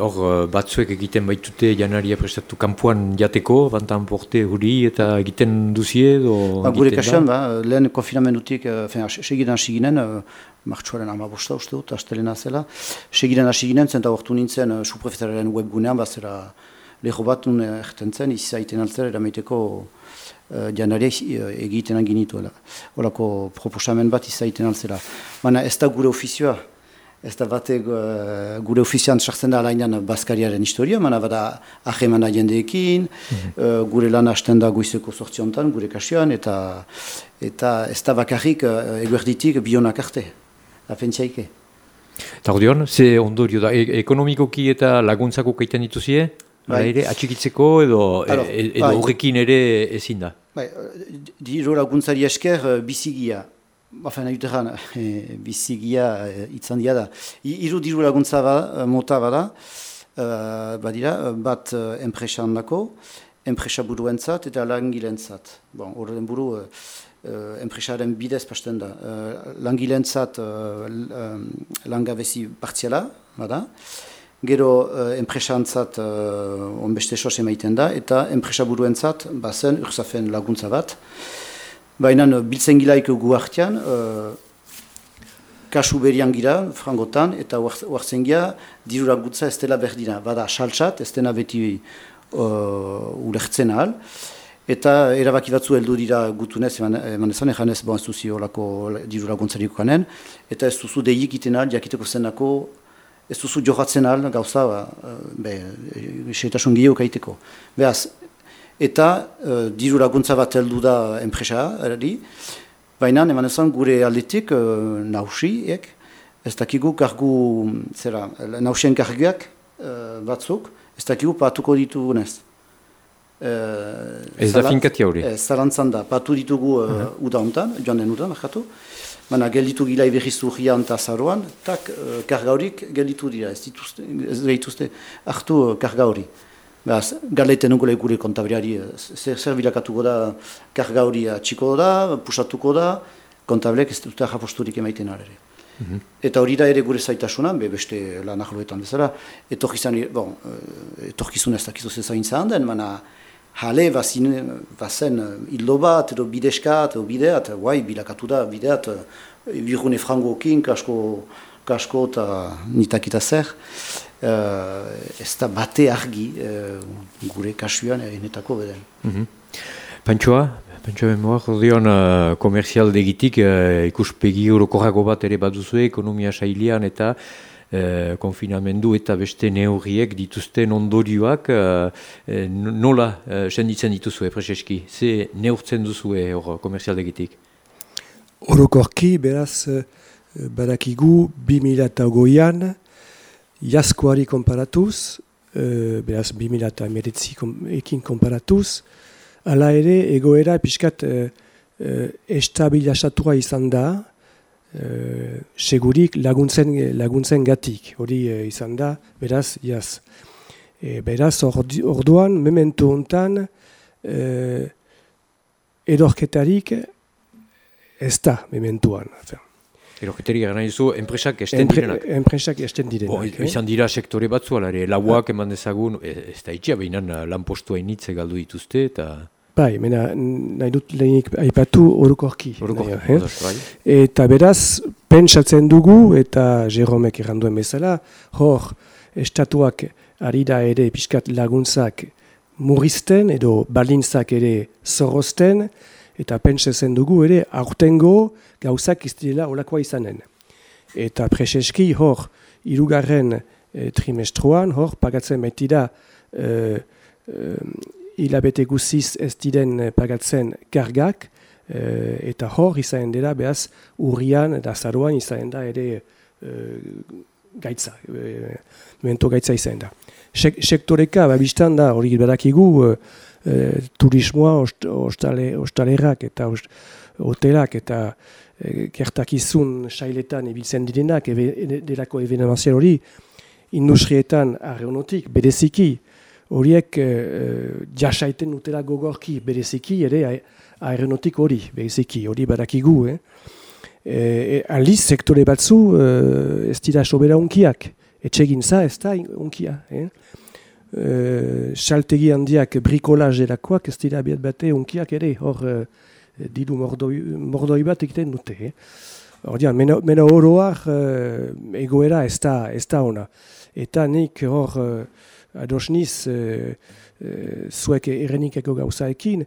hor eh, batzuek egiten baitute janaria prestatu kanpoan jateko, bantan porte huri eta egiten duzie edo ba, Gure kasuan, ba, lehen konfinamendutik, uh, segidan hasi ginen, uh, martxuaren amabosta uste dut, astelena zela, segidan hasi ginen, zenta hortu nintzen uh, suprefetararen webgunean, bazera leho bat nun erten zen, izaiten altzera erameiteko uh, janaria egiten anginituela. Horako proposamen bat izaiten altzera. Baina ez da gure ofizioa, Ez da bate uh, gure ofizian sartzen da alainan Baskariaren historia, mana bada ahemana jendeekin, mm -hmm. gure lan hasten da goizeko sortziontan, gure kasioan, eta, eta ez da bakarrik uh, eguerditik bionak arte, apentsaike. Eta hori ze ondorio da, e ekonomikoki eta laguntzako kaiten dituzie? Bai. Ere, atxikitzeko edo, e, e, edo bai. horrekin ere ezin da? Bai, diro laguntzari esker bizigia. Bafen, ahiuteran, e, bizigia e, itzan dia da. Iru diru laguntza bada, mota bada, e, badira, bat e, enpresa handako, enpresa buruentzat eta langilentzat. Bon, horren buru, e, e, enpresaren bidez pasten da. E, langilentzat e, langabezi partziala, bada, gero uh, enpresantzat uh, onbeste sose maiten da, eta enpresa buruentzat, bazen, urzafen laguntza bat. Baina biltzen gilaik gu hartian, kasu berian gira, frangotan, eta huartzen gira, dirura gutza ez dela berdina. Bada, saltsat, ez dena beti uh, ulertzen ahal. Eta erabaki batzu heldu dira gutunez, eman ezan, egan ez bon ez duzi horako dirura gontzarik kanen, eta ez duzu deik iten ahal, jakiteko zenako, ez duzu johatzen ahal, gauza, ba, be, seitasun gehiago kaiteko. Beaz, eta uh, dirura gontza bat heldu da enpresa, erari, baina eman ezan gure aldetik uh, nausi, ek, ez dakigu kargu, zera, nausien karguak uh, batzuk, ez dakigu patuko ditugunez. Uh, ez da finkati hori? Ez, zarantzan da, patu ditugu uh, uh -huh. uda honetan, joan den uda, markatu. Baina gelditu gila iberriztu gian eta zaroan, tak uh, karga horik gelditu dira, ez dituzte, ez dituzte hartu uh, karga hori. Beraz, galeten nukule gure kontabriari, zer, zer bilakatuko da karga hori txiko da, pusatuko da, kontablek ez dute japosturik emaiten ere. Mhm. Eta hori da ere gure zaitasuna, be beste lan ahloetan bezala, etorkizan, bon, etorkizun ez dakizu zezain zahan den, mana jale bazen hildo bat, edo bideskat, edo bideat, guai, bilakatu da, bideat, birgune frangokin, kasko, kasko eta nitakita zer, ez da bate argi uh, gure kasuan enetako beden. Mm -hmm. Pantsoa, Pentsa memoak, ordeon uh, komerzial degitik uh, ikuspegi orokorrago bat ere bat duzu ekonomia sailian eta Eh, konfinamendu eta beste neurriek dituzten ondorioak uh, nola uh, senditzen dituzue, Prezeski? Ze neurtzen duzue hor komerzialdegitik? Orokorki, beraz, badakigu 2008an jaskoari konparatuz, uh, beraz 2008 ekin konparatuz, ala ere egoera pixkat uh, uh, estabilasatua izan da, uh, segurik laguntzen, laguntzen gatik, hori uh, izan da, beraz, jaz. E, beraz, orduan, memento hontan, uh, edorketarik ez da mementuan. Eroketeri gara nahi enpresak esten direnak. Enpresak esten direnak. Bo, eh? Izan dira sektore batzu, alare, lauak eman dezagun, ez da itxia, behinan lan postua initze galdu dituzte, eta... Bai, mena, nahi dut lehenik aipatu orukorki. Orukorki, eh? bai. Eta beraz, pentsatzen dugu, eta Jeromek erranduen bezala, hor, estatuak ari da ere pixkat laguntzak murrizten, edo balintzak ere zorrozten, eta pentsatzen dugu ere, aurtengo gauzak iztilela olakoa izanen. Eta preseski, hor, irugarren e, trimestruan, hor, pagatzen baitira, e, hilabete guziz ez diren eh, pagatzen kargak, eh, eta hor izan dela behaz urrian eta zaruan izan da ere e, gaitza, e, memento gaitza izan da. Sek, sektoreka, babistan da, hori badakigu, e, turismoa, ost, ostale, ostalerak eta ost, hotelak eta e, kertakizun sailetan ibiltzen direnak, ebe, delako evenemazio hori, industrietan aeronotik, bedeziki, horiek e, jasaiten utela gogorki bereziki ere aeronotik hori, bereziki hori badakigu. Eh? E, aliz sektore batzu e, ez dira sobera unkiak, etxegin za ez da unkia. Eh? E, saltegi handiak brikolaz erakoak ez dira biat bate unkiak ere, hor e, didu mordoi, mordoi bat egiten dute. Eh? Ordean, mena, mena oroak e, egoera ez da, ez da ona. Eta nik hor adosniz e, e, zuek errenikeko gauzaekin,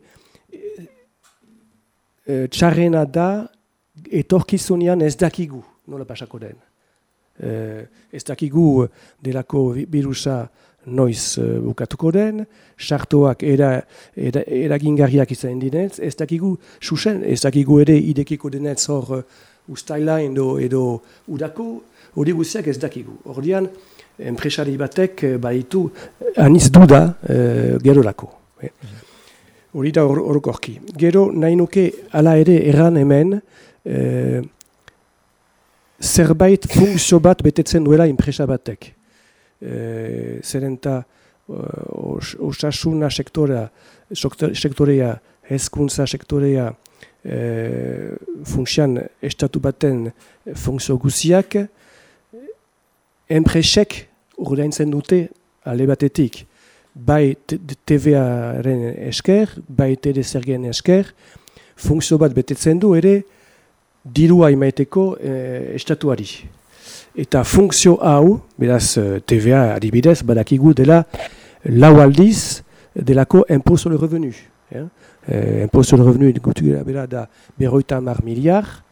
e, txarrena da etorkizunean ez dakigu nola pasako den. E, ez dakigu delako virusa noiz uh, bukatuko den, sartoak era, era, eragingarriak izan dinez, ez dakigu susen, ez dakigu ere idekiko denez hor uh, ustaila edo, edo udako, hori guztiak ez dakigu. Hordian, enpresari batek eh, baitu aniz duda e, gero lako. Eh. Hori da horokorki. Gero nahi nuke ala ere erran hemen e, zerbait funkzio bat betetzen duela enpresa batek. E, Zerenta osasuna sektorea, sektorea, hezkuntza sektorea, e, funksian estatu baten funkzio guziak, enpresek urdaintzen dute ale batetik bai TVA-ren esker, bai td zergen esker, funkzio bat betetzen du ere dirua imaiteko eh, estatuari. Eta funkzio hau, beraz eh, TVA adibidez, badakigu dela lau aldiz delako impôt sur le revenu. Eh? Eh, impôt sur le revenu bera da berroita mar miliar,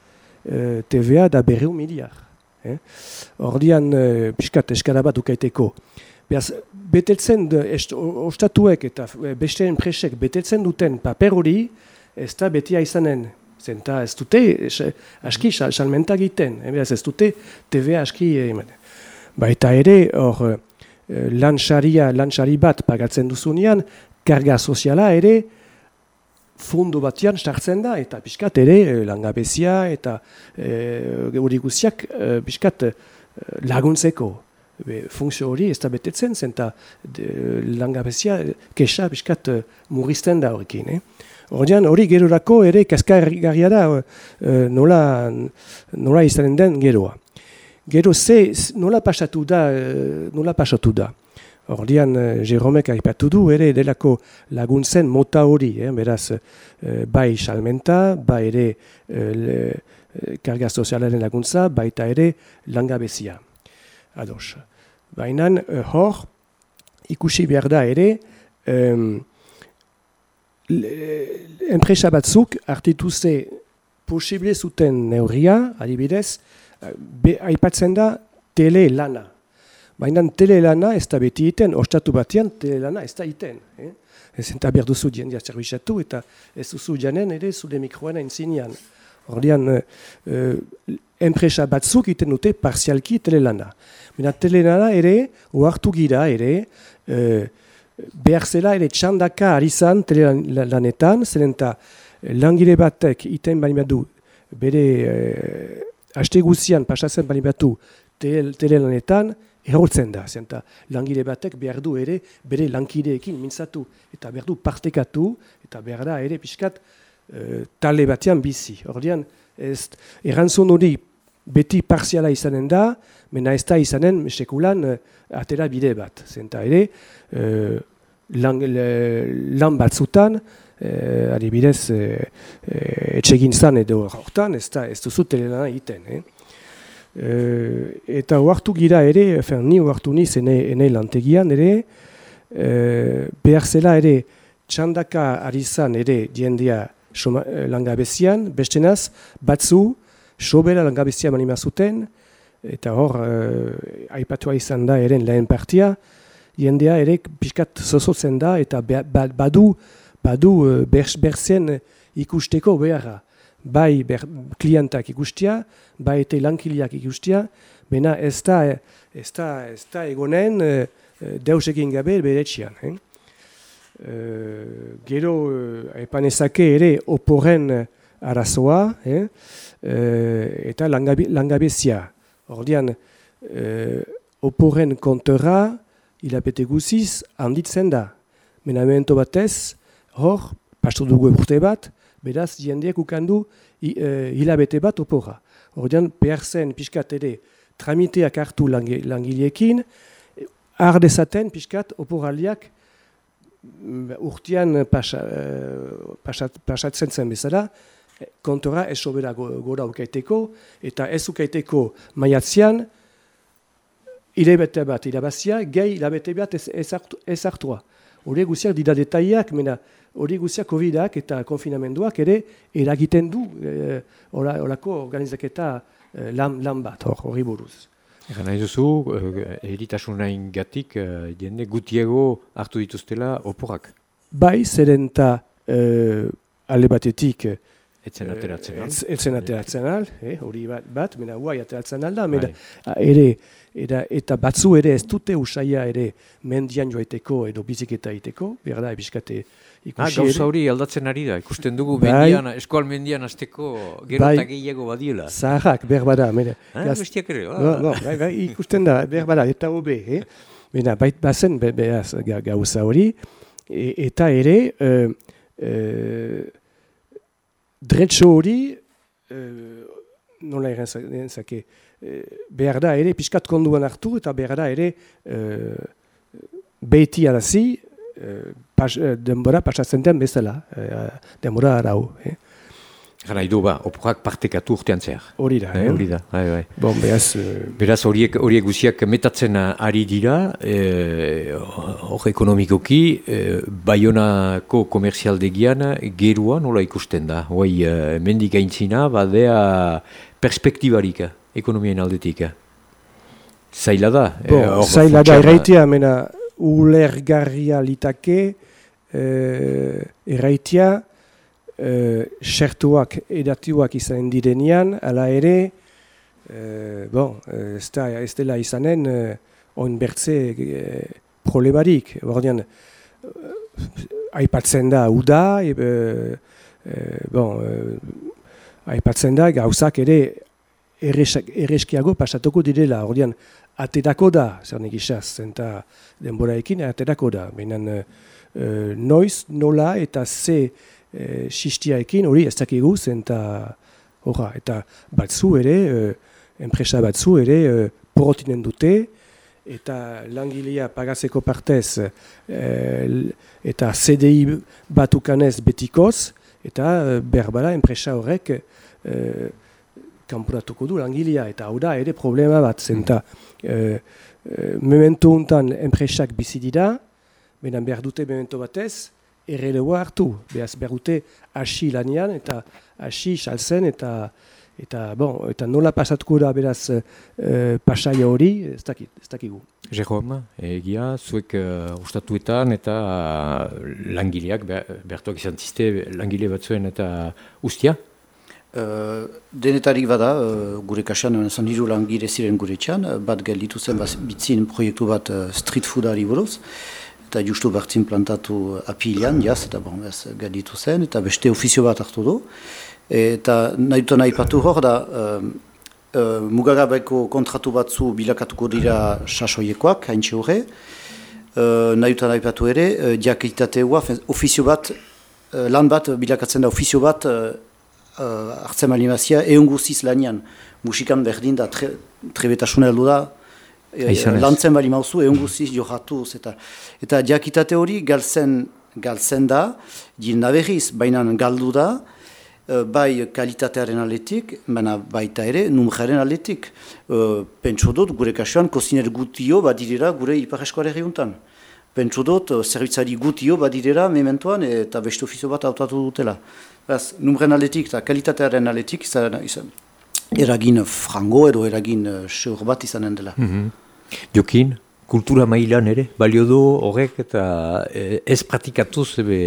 TVA da berreu miliar. Eh? Ordian, eh, piskat eskara bat ukaiteko. Beaz, betetzen, ostatuek eta beste enpresek betetzen duten paper hori, ez da betia izanen. Zenta ez dute, aski salmenta egiten, eh, ez dute TV aski egin. Ba eta ere, hor, eh, lan xari bat pagatzen duzunean, karga soziala ere, fundu batian sartzen da, eta pixkat ere, langabezia eta hori e, guztiak pixkat laguntzeko funkzio hori ez da betetzen zen langabezia kesa biskat uh, murrizten da horrekin. Eh? Horrean hori gerorako ere kaskargarria da uh, nola, nola izanen den geroa. Gero ze nola pasatu da, uh, nola pasatu da. Hordian, uh, Jeromek aipatu du, ere delako laguntzen mota hori, eh? beraz, bai salmenta, bai ere uh, le, karga sozialaren laguntza, baita ere langabezia ados. Baina hor, ikusi behar da ere, um, enpresa batzuk artitu ze posible zuten neurria, adibidez, be, aipatzen da tele lana. Baina tele lana ez da beti iten, ostatu batean tele lana ez da iten. Eh? Ez enta behar duzu diendia zerbizatu eta ez duzu janen ere zure mikroena entzinean. Hordian, uh, uh, enpresa batzuk iten dute parzialki telelana. Bina telelana ere, oartu gira ere, uh, behar zela ere txandaka ari zan telelanetan, zelen eta langile batek iten bali badu, bere uh, haste guzian pasatzen bali batu telelanetan, erortzen da, zenta langile batek behar du ere bere lankideekin mintzatu eta behar du partekatu eta behar da ere pixkat uh, tale batean bizi. Ordean, ez errantzun hori beti parziala izanen da, mena ez da izanen sekulan uh, atera bide bat. Zenta ere, uh, lan, lan batzutan, uh, adibidez, uh, etxegin zan edo hortan, ez, ez duzu telelana egiten. Eh? Uh, eta huartu gira ere, fen, ni huartu niz ene, ene lantegian ere, uh, behar zela ere, txandaka ari zan ere diendia langabezian, bestenaz, batzu, sobera langabezia manima zuten, eta hor, uh, aipatua izan da eren lehen partia, jendea ere pixkat zozotzen da, eta ba, badu, badu uh, berzen ikusteko beharra. Bai ber, klientak ikustia, bai eta lankiliak ikustia, bena ez da, ez da, ez da egonen uh, deus egin gabe beretxian. Eh? Uh, gero, epanezake ere, oporen arazoa, eh? Eh, eta langabi, langabezia. Ordian, e, oporen kontora hilabete guziz handitzen da. Menamento batez, hor, pastu dugu urte bat, beraz, jendeak ukandu eh, hilabete bat opora. Ordian, behar zen pixkat ere tramiteak hartu langileekin, ardezaten pixkat oporaliak mm, urtean pasatzen zen bezala, kontora ez sobera gora ukaiteko, eta ez ukaiteko maiatzean, hilabete bat irabazia, gehi hilabete bat ez, ez hartua. Hori guziak dira detaiak, mena hori guziak covid eta konfinamenduak ere eragiten du e, horako organizaketa e, lan, lan bat hori buruz. Egan nahi duzu, eritasunain gatik, jende gutiego hartu dituztela oporak? Bai, zeren eta alde batetik, Etzen ateratzen al. Etzen ateratzen al, eh, hori bat, bat mena guai ateratzen alda, mena, bai. ere, era, eta batzu ere ez dute usaia ere mendian joaiteko edo biziketa iteko, behar da, ebiskate ikusi ah, gauza hori aldatzen ari da, ikusten dugu bai, mendian, eskual mendian azteko gero bai, eta gehiago badiela. Zaharrak, behar bada, mena. Ah, gaz, bestiak ere, ah. bai, bai, ikusten da, behar bada, eta hobe, eh? Mena, bait bazen, be, behaz, gauza hori, e, eta ere, uh, uh, dretxo hori uh, nola egin zake, behar da ere pixkat konduan hartu eta behar da ere e, behiti arazi pas, denbora pasatzen den bezala, e, denbora arau. Eh? Gara idu ba, oporak partekatu urtean zehar. Hori da, eh? Hori da, bai, bai. Bon, behaz... Beraz horiek, horiek guziak metatzen ari dira, hor ekonomikoki, e, Bayonako komerzialdegian gerua nola ikusten da. Hoi, e, mendik aintzina, badea perspektibarik ekonomien aldetik. Zaila da. Bon, zaila da, erraitea, mena, ulergarria litake, e, erraitea, uh, sertuak edatuak izan direnean, ala ere, uh, bon, ez, da, ez dela izanen, uh, on bertze uh, problemárik. Bordian, uh, aipatzen da uda, e, uh, bon, uh, aipatzen da gauzak ere erreskiago pasatuko direla. Ordian, aterako da, zer nik isaz, zenta denboraekin, aterako da. Behinan, uh, noiz, nola eta ze e, sistiaekin, hori ez dakigu zen eta eta batzu ere, e, enpresa batzu ere, e, porotinen dute, eta langilea pagazeko partez e, eta CDI batukanez betikoz, eta e, berbala enpresa horrek e, kanporatuko du langilea, eta hau da ere problema bat zen, eta e, e, memento untan enpresak bizi dira, benan behar dute memento batez, erreleua hartu, behaz berrute hasi lanian eta hasi salzen eta eta bon, eta nola pasatuko da beraz e, pasaia hori, ez dakit, ez dakigu. Jerome, egia, zuek uh, ustatuetan eta langileak, bertuak izan ziste langile batzuen eta ustia? Uh, denetarik bada, uh, gure kasan, zan hiru langile ziren gure txan, bat gelditu zen bitzin proiektu bat uh, street foodari buruz, eta justu bertzin plantatu apilian, jaz, eta bon, ez gaditu zen, eta beste ofizio bat hartu du. Eta nahi dut nahi patu hor da, uh, uh, mugagabeko kontratu batzu bilakatuko dira sasoiekoak, haintxe horre. Uh, nahi dut nahi patu ere, uh, diakitateua, ofizio bat, uh, lan bat bilakatzen da ofizio bat, uh, uh, hartzen malimazia, egun guziz lanian, musikan berdin da, tre, trebetasuna heldu da, lantzen bali mauzu, egun guziz johatu, eta, eta diakitate hori galtzen, galtzen da, jilna berriz, baina galdu da, eh, bai kalitatearen aletik, baina baita ere, numjaren aletik. Uh, Pentsu dut, gure kasuan, koziner gutio badirera gure ipareskoare egiuntan. Pentsu dut, uh, zerbitzari gutio badirera mementoan eta beste ofizio bat autatu dutela. Beraz, numjaren aletik eta kalitatearen aletik izan, izan eragin frango edo eragin uh, bat izanen dela. Mm Jokin, kultura mailan ere, balio du horrek eta e, ez pratikatuz ebe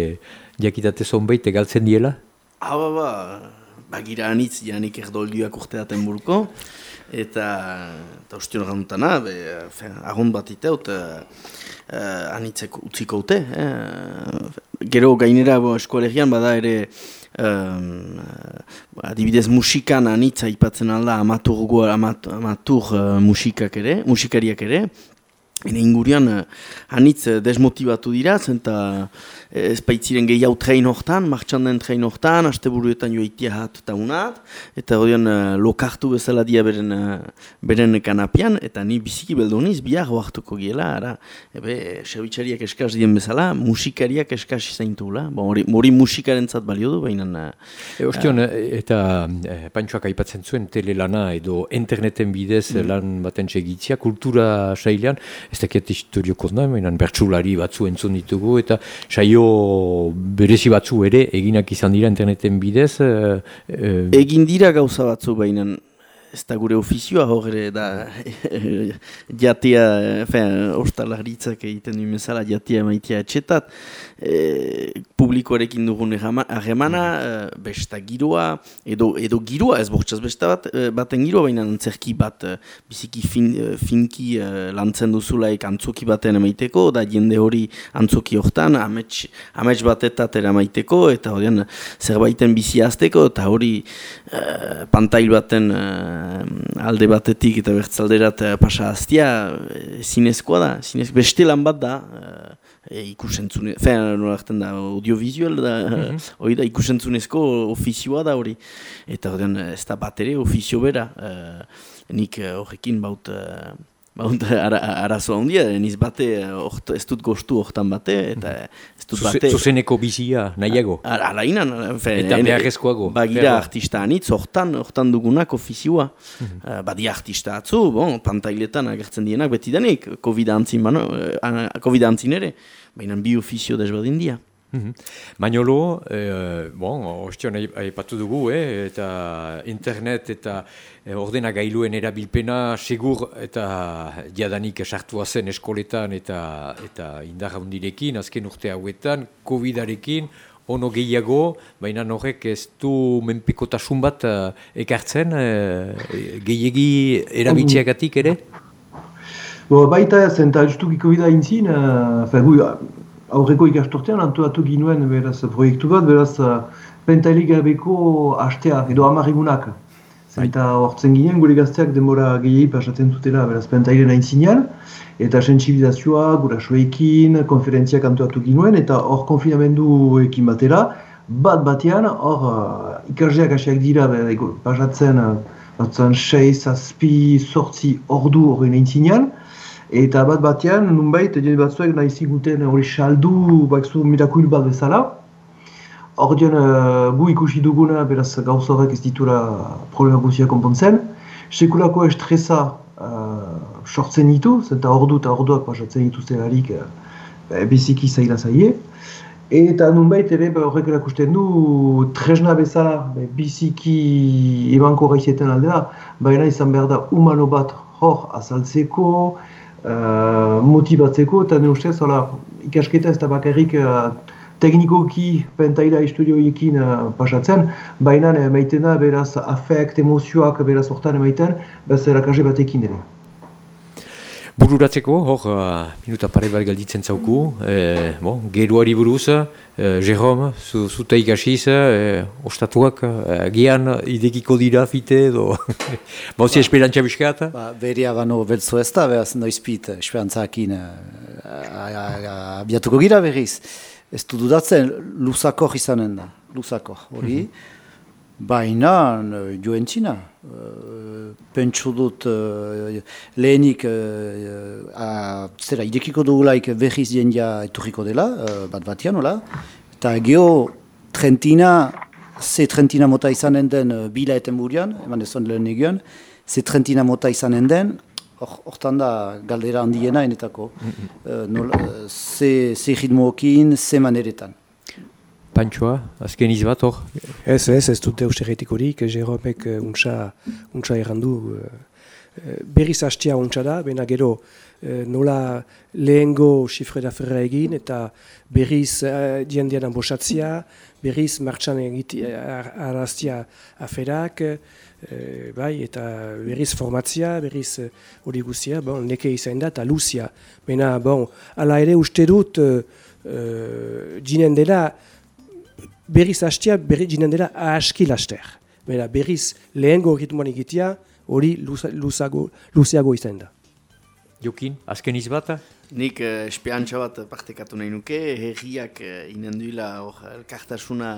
jakitate zonbait egaltzen diela? Ah, ba, ba, bagira anitz janik erdolduak urteaten burko, eta, eta ustion gantutana, agon bat iteut, uh, anitzek utziko ute. Eh? Gero gainera bo, eskolegian bada ere um, adibidez musikan anitza ipatzen alda amatur, amatur uh, musikak ere, musikariak ere. Hene ingurian, hanitz desmotibatu dira, zenta ez baitziren gehiago trein hortan, martxan den trein hortan, haste buruetan joitia hat eta unat, eta hori uh, lokartu bezala dia beren, beren kanapian, eta ni biziki beldoniz, biar hoartuko giela, ara, ebe, xabitxariak eskaz dien bezala, musikariak eskaz izaintu gula, hori, hori musikaren zat balio du, baina... E, ostion, eta e, pantxoak aipatzen zuen telelana edo interneten bidez mm. lan baten txegitzia, kultura sailean, ez dakit historioko da, baina bertsulari batzu entzun ditugu, eta saio berezi batzu ere eginak izan dira interneten bidez? E, Egin dira gauza batzu baina ez da gure ofizioa horre da jatia, ostalaritzak egiten duen bezala jatia maitea etxetat, e, publikoarekin dugun harremana, e, besta giroa, edo, edo giroa, ez bortzaz besta bat, e, baten giroa, baina antzerki bat e, biziki fin, finki e, lantzen duzulaik antzoki baten emaiteko, da jende hori antzoki hortan, amets, amets batetat eramaiteko, eta hori zerbaiten bizi azteko, eta hori e, pantail baten alde batetik eta bertzalderat pasa aztia, zinezkoa da, zinez, beste lan bat da, e, ikusentzune, fen, norakten da, audiovisual da, mm hori da, ikusentzunezko ofizioa da hori. Eta hori ez da bat ere ofizio bera, nik horrekin baut, Baunt, ara, arazo handia, niz bate, oht, ez dut gostu hortan bate, eta ez dut bate... Zuzeneko bizia, nahiago? Ala inan, eta beharrezkoago. Bagira artista anitz, hortan, hortan dugunak ofizioa. Mm -hmm. Badi artista atzu, bon, pantailetan agertzen dienak, beti denik, COVID-antzin COVID ere, baina bi ofizio desberdin dia. Mm Mainolo, eh, bon, ostion aipatu dugu, eh, eta internet eta eh, ordena gailuen erabilpena segur eta jadanik esartua zen eskoletan eta eta indarra hundirekin, azken urte hauetan, COVID-arekin, ono gehiago, baina horrek ez du menpekotasun bat uh, ekartzen, uh, gehiagi erabitzeagatik ere? Bo, baita zen, eta justuki COVID-a intzin, uh, aurreko ikastortean antolatu ginuen beraz proiektu bat, beraz pentailik gabeko hastea edo amarrigunak. Eta hortzen ginen gure gazteak denbora gehiagi pasatzen zutela beraz pentailen hain zinean, eta sensibilizazioa, gurasoekin, konferentziak antolatu ginuen, eta hor konfinamendu ekin batera, bat batean hor uh, ikasleak hasiak dira pasatzen uh, batzen 6, 7, sortzi ordu horrein hain zinean, Eta bat batean, nunbait, jende batzuek nahi ziguten hori saldu bakzu mirakuil bat bezala. Hor uh, gu ikusi duguna, beraz gauza horrek ez ditura problema guzia konpontzen. Sekulako estresa uh, sortzen ditu, zenta ordu eta orduak pasatzen dituzte harik uh, biziki zaila zaie. Eta nunbait ere horrek erakusten du tresna bezala biziki ebanko gaizeten aldera, baina izan behar da humano bat hor azaltzeko, uh, motibatzeko eta ne ustez, ikasketa ez da bakarrik uh, teknikoki pentaila estudioekin uh, pasatzen, baina emaiten da beraz afekt, emozioak beraz hortan emaiten, bez erakasle batekin ere. Bururatzeko, hor, uh, minuta pare bat galditzen zauku, eh, bon, geruari buruz, eh, Jerome, zu, zuta ikasiz, eh, ostatuak, eh, gian idekiko dira fite, edo, bauzi esperantza biskat? Ba, beria bano beltzo ez da, behaz noizpit, esperantzakin abiatuko gira berriz. Ez du dudatzen, luzakor izanen da, luzakor, hori. Mhm. Baina, joen txina, uh, pentsu dut uh, lehenik, uh, zera, idekiko dugulaik behiz jendia eturriko dela, uh, bat batian, hola? Eta geho, Trentina, ze Trentina mota izanen den uh, bila eten burian, eman ez lehen egin, ze Trentina mota izanen den, hortan da galdera handiena enetako, mm -hmm. uh, ze, ze ritmookin, ze maneretan. Pantxoa, azken izbat hor? Ez, ez, ez dute usteretik horik, Jeromek uh, untsa, untsa errandu. Uh, berriz hastia untsa da, bena gero nola lehengo xifre da ferra egin, eta berriz uh, diendian bosatzia, berriz martxan araztia aferak, bai, eta berriz formatzia, berriz hori guzia, bon, neke izan da, eta luzia. Bena, bon, ala ere uste dut, uh, uh, dela, berriz hastia berri jinen dela aski laster. Bera, berriz lehengo ritmoan egitea hori luzago, luzeago izan da. Jokin, azken izbata? Nik uh, espiantza bat partekatu nahi nuke, herriak uh, inen duila, elkartasuna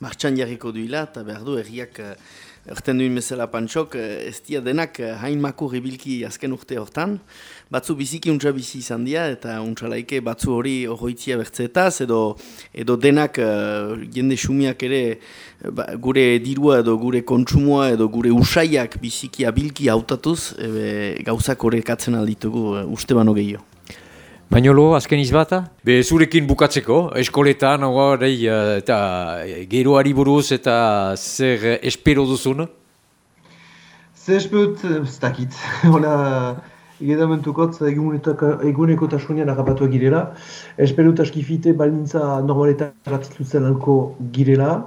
martxan jarriko duila, eta behar du herriak uh, Erten duin bezala pantxok, eh, ez dia denak eh, hain makur ibilki azken urte hortan. Batzu biziki untsa bizi izan dira, eta untsa laike batzu hori horroitzia bertzeetaz, edo, edo denak uh, jende sumiak ere ba, gure dirua edo gure kontsumoa edo gure usaiak biziki abilki hautatuz, gauzak horrekatzen alditugu uh, uste bano gehiago. Bainolo, azken izbata? Be, zurekin bukatzeko, eskoletan, ogai, eh, eta geroari buruz eta zer espero duzun? Zer espero ez dakit. Hola, egedamentukot, eguneko tasunean agapatu girela. Espero taskifite balintza normaletan ratzitzen alko girela.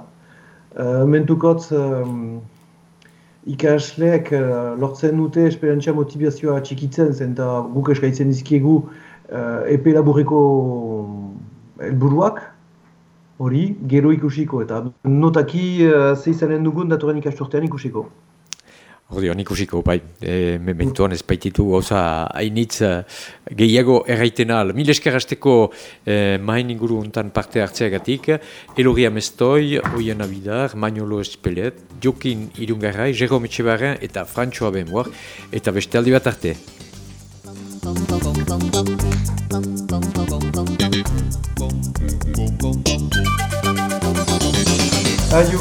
Uh, mentukot, um, ikasleek uh, lortzen dute esperantzia motivazioa txikitzen, zen eta guk eskaitzen dizkiegu uh, epe laburreko helburuak hori, gero ikusiko, eta notaki uh, zeizanen dugun datoren ikasturtean ikusiko. Ordio, nik usiko, bai, e, mementuan ez baititu gauza hainitz uh, gehiago erraitena. Mil esker hasteko e, main inguru untan parte hartzeagatik, Elogia Mestoi, Oien Abidar, Magnolo Espelet, Jokin Irungarrai, Jerome Etxebarren eta Frantxoa Bemoar, eta beste aldi bat arte. Adieu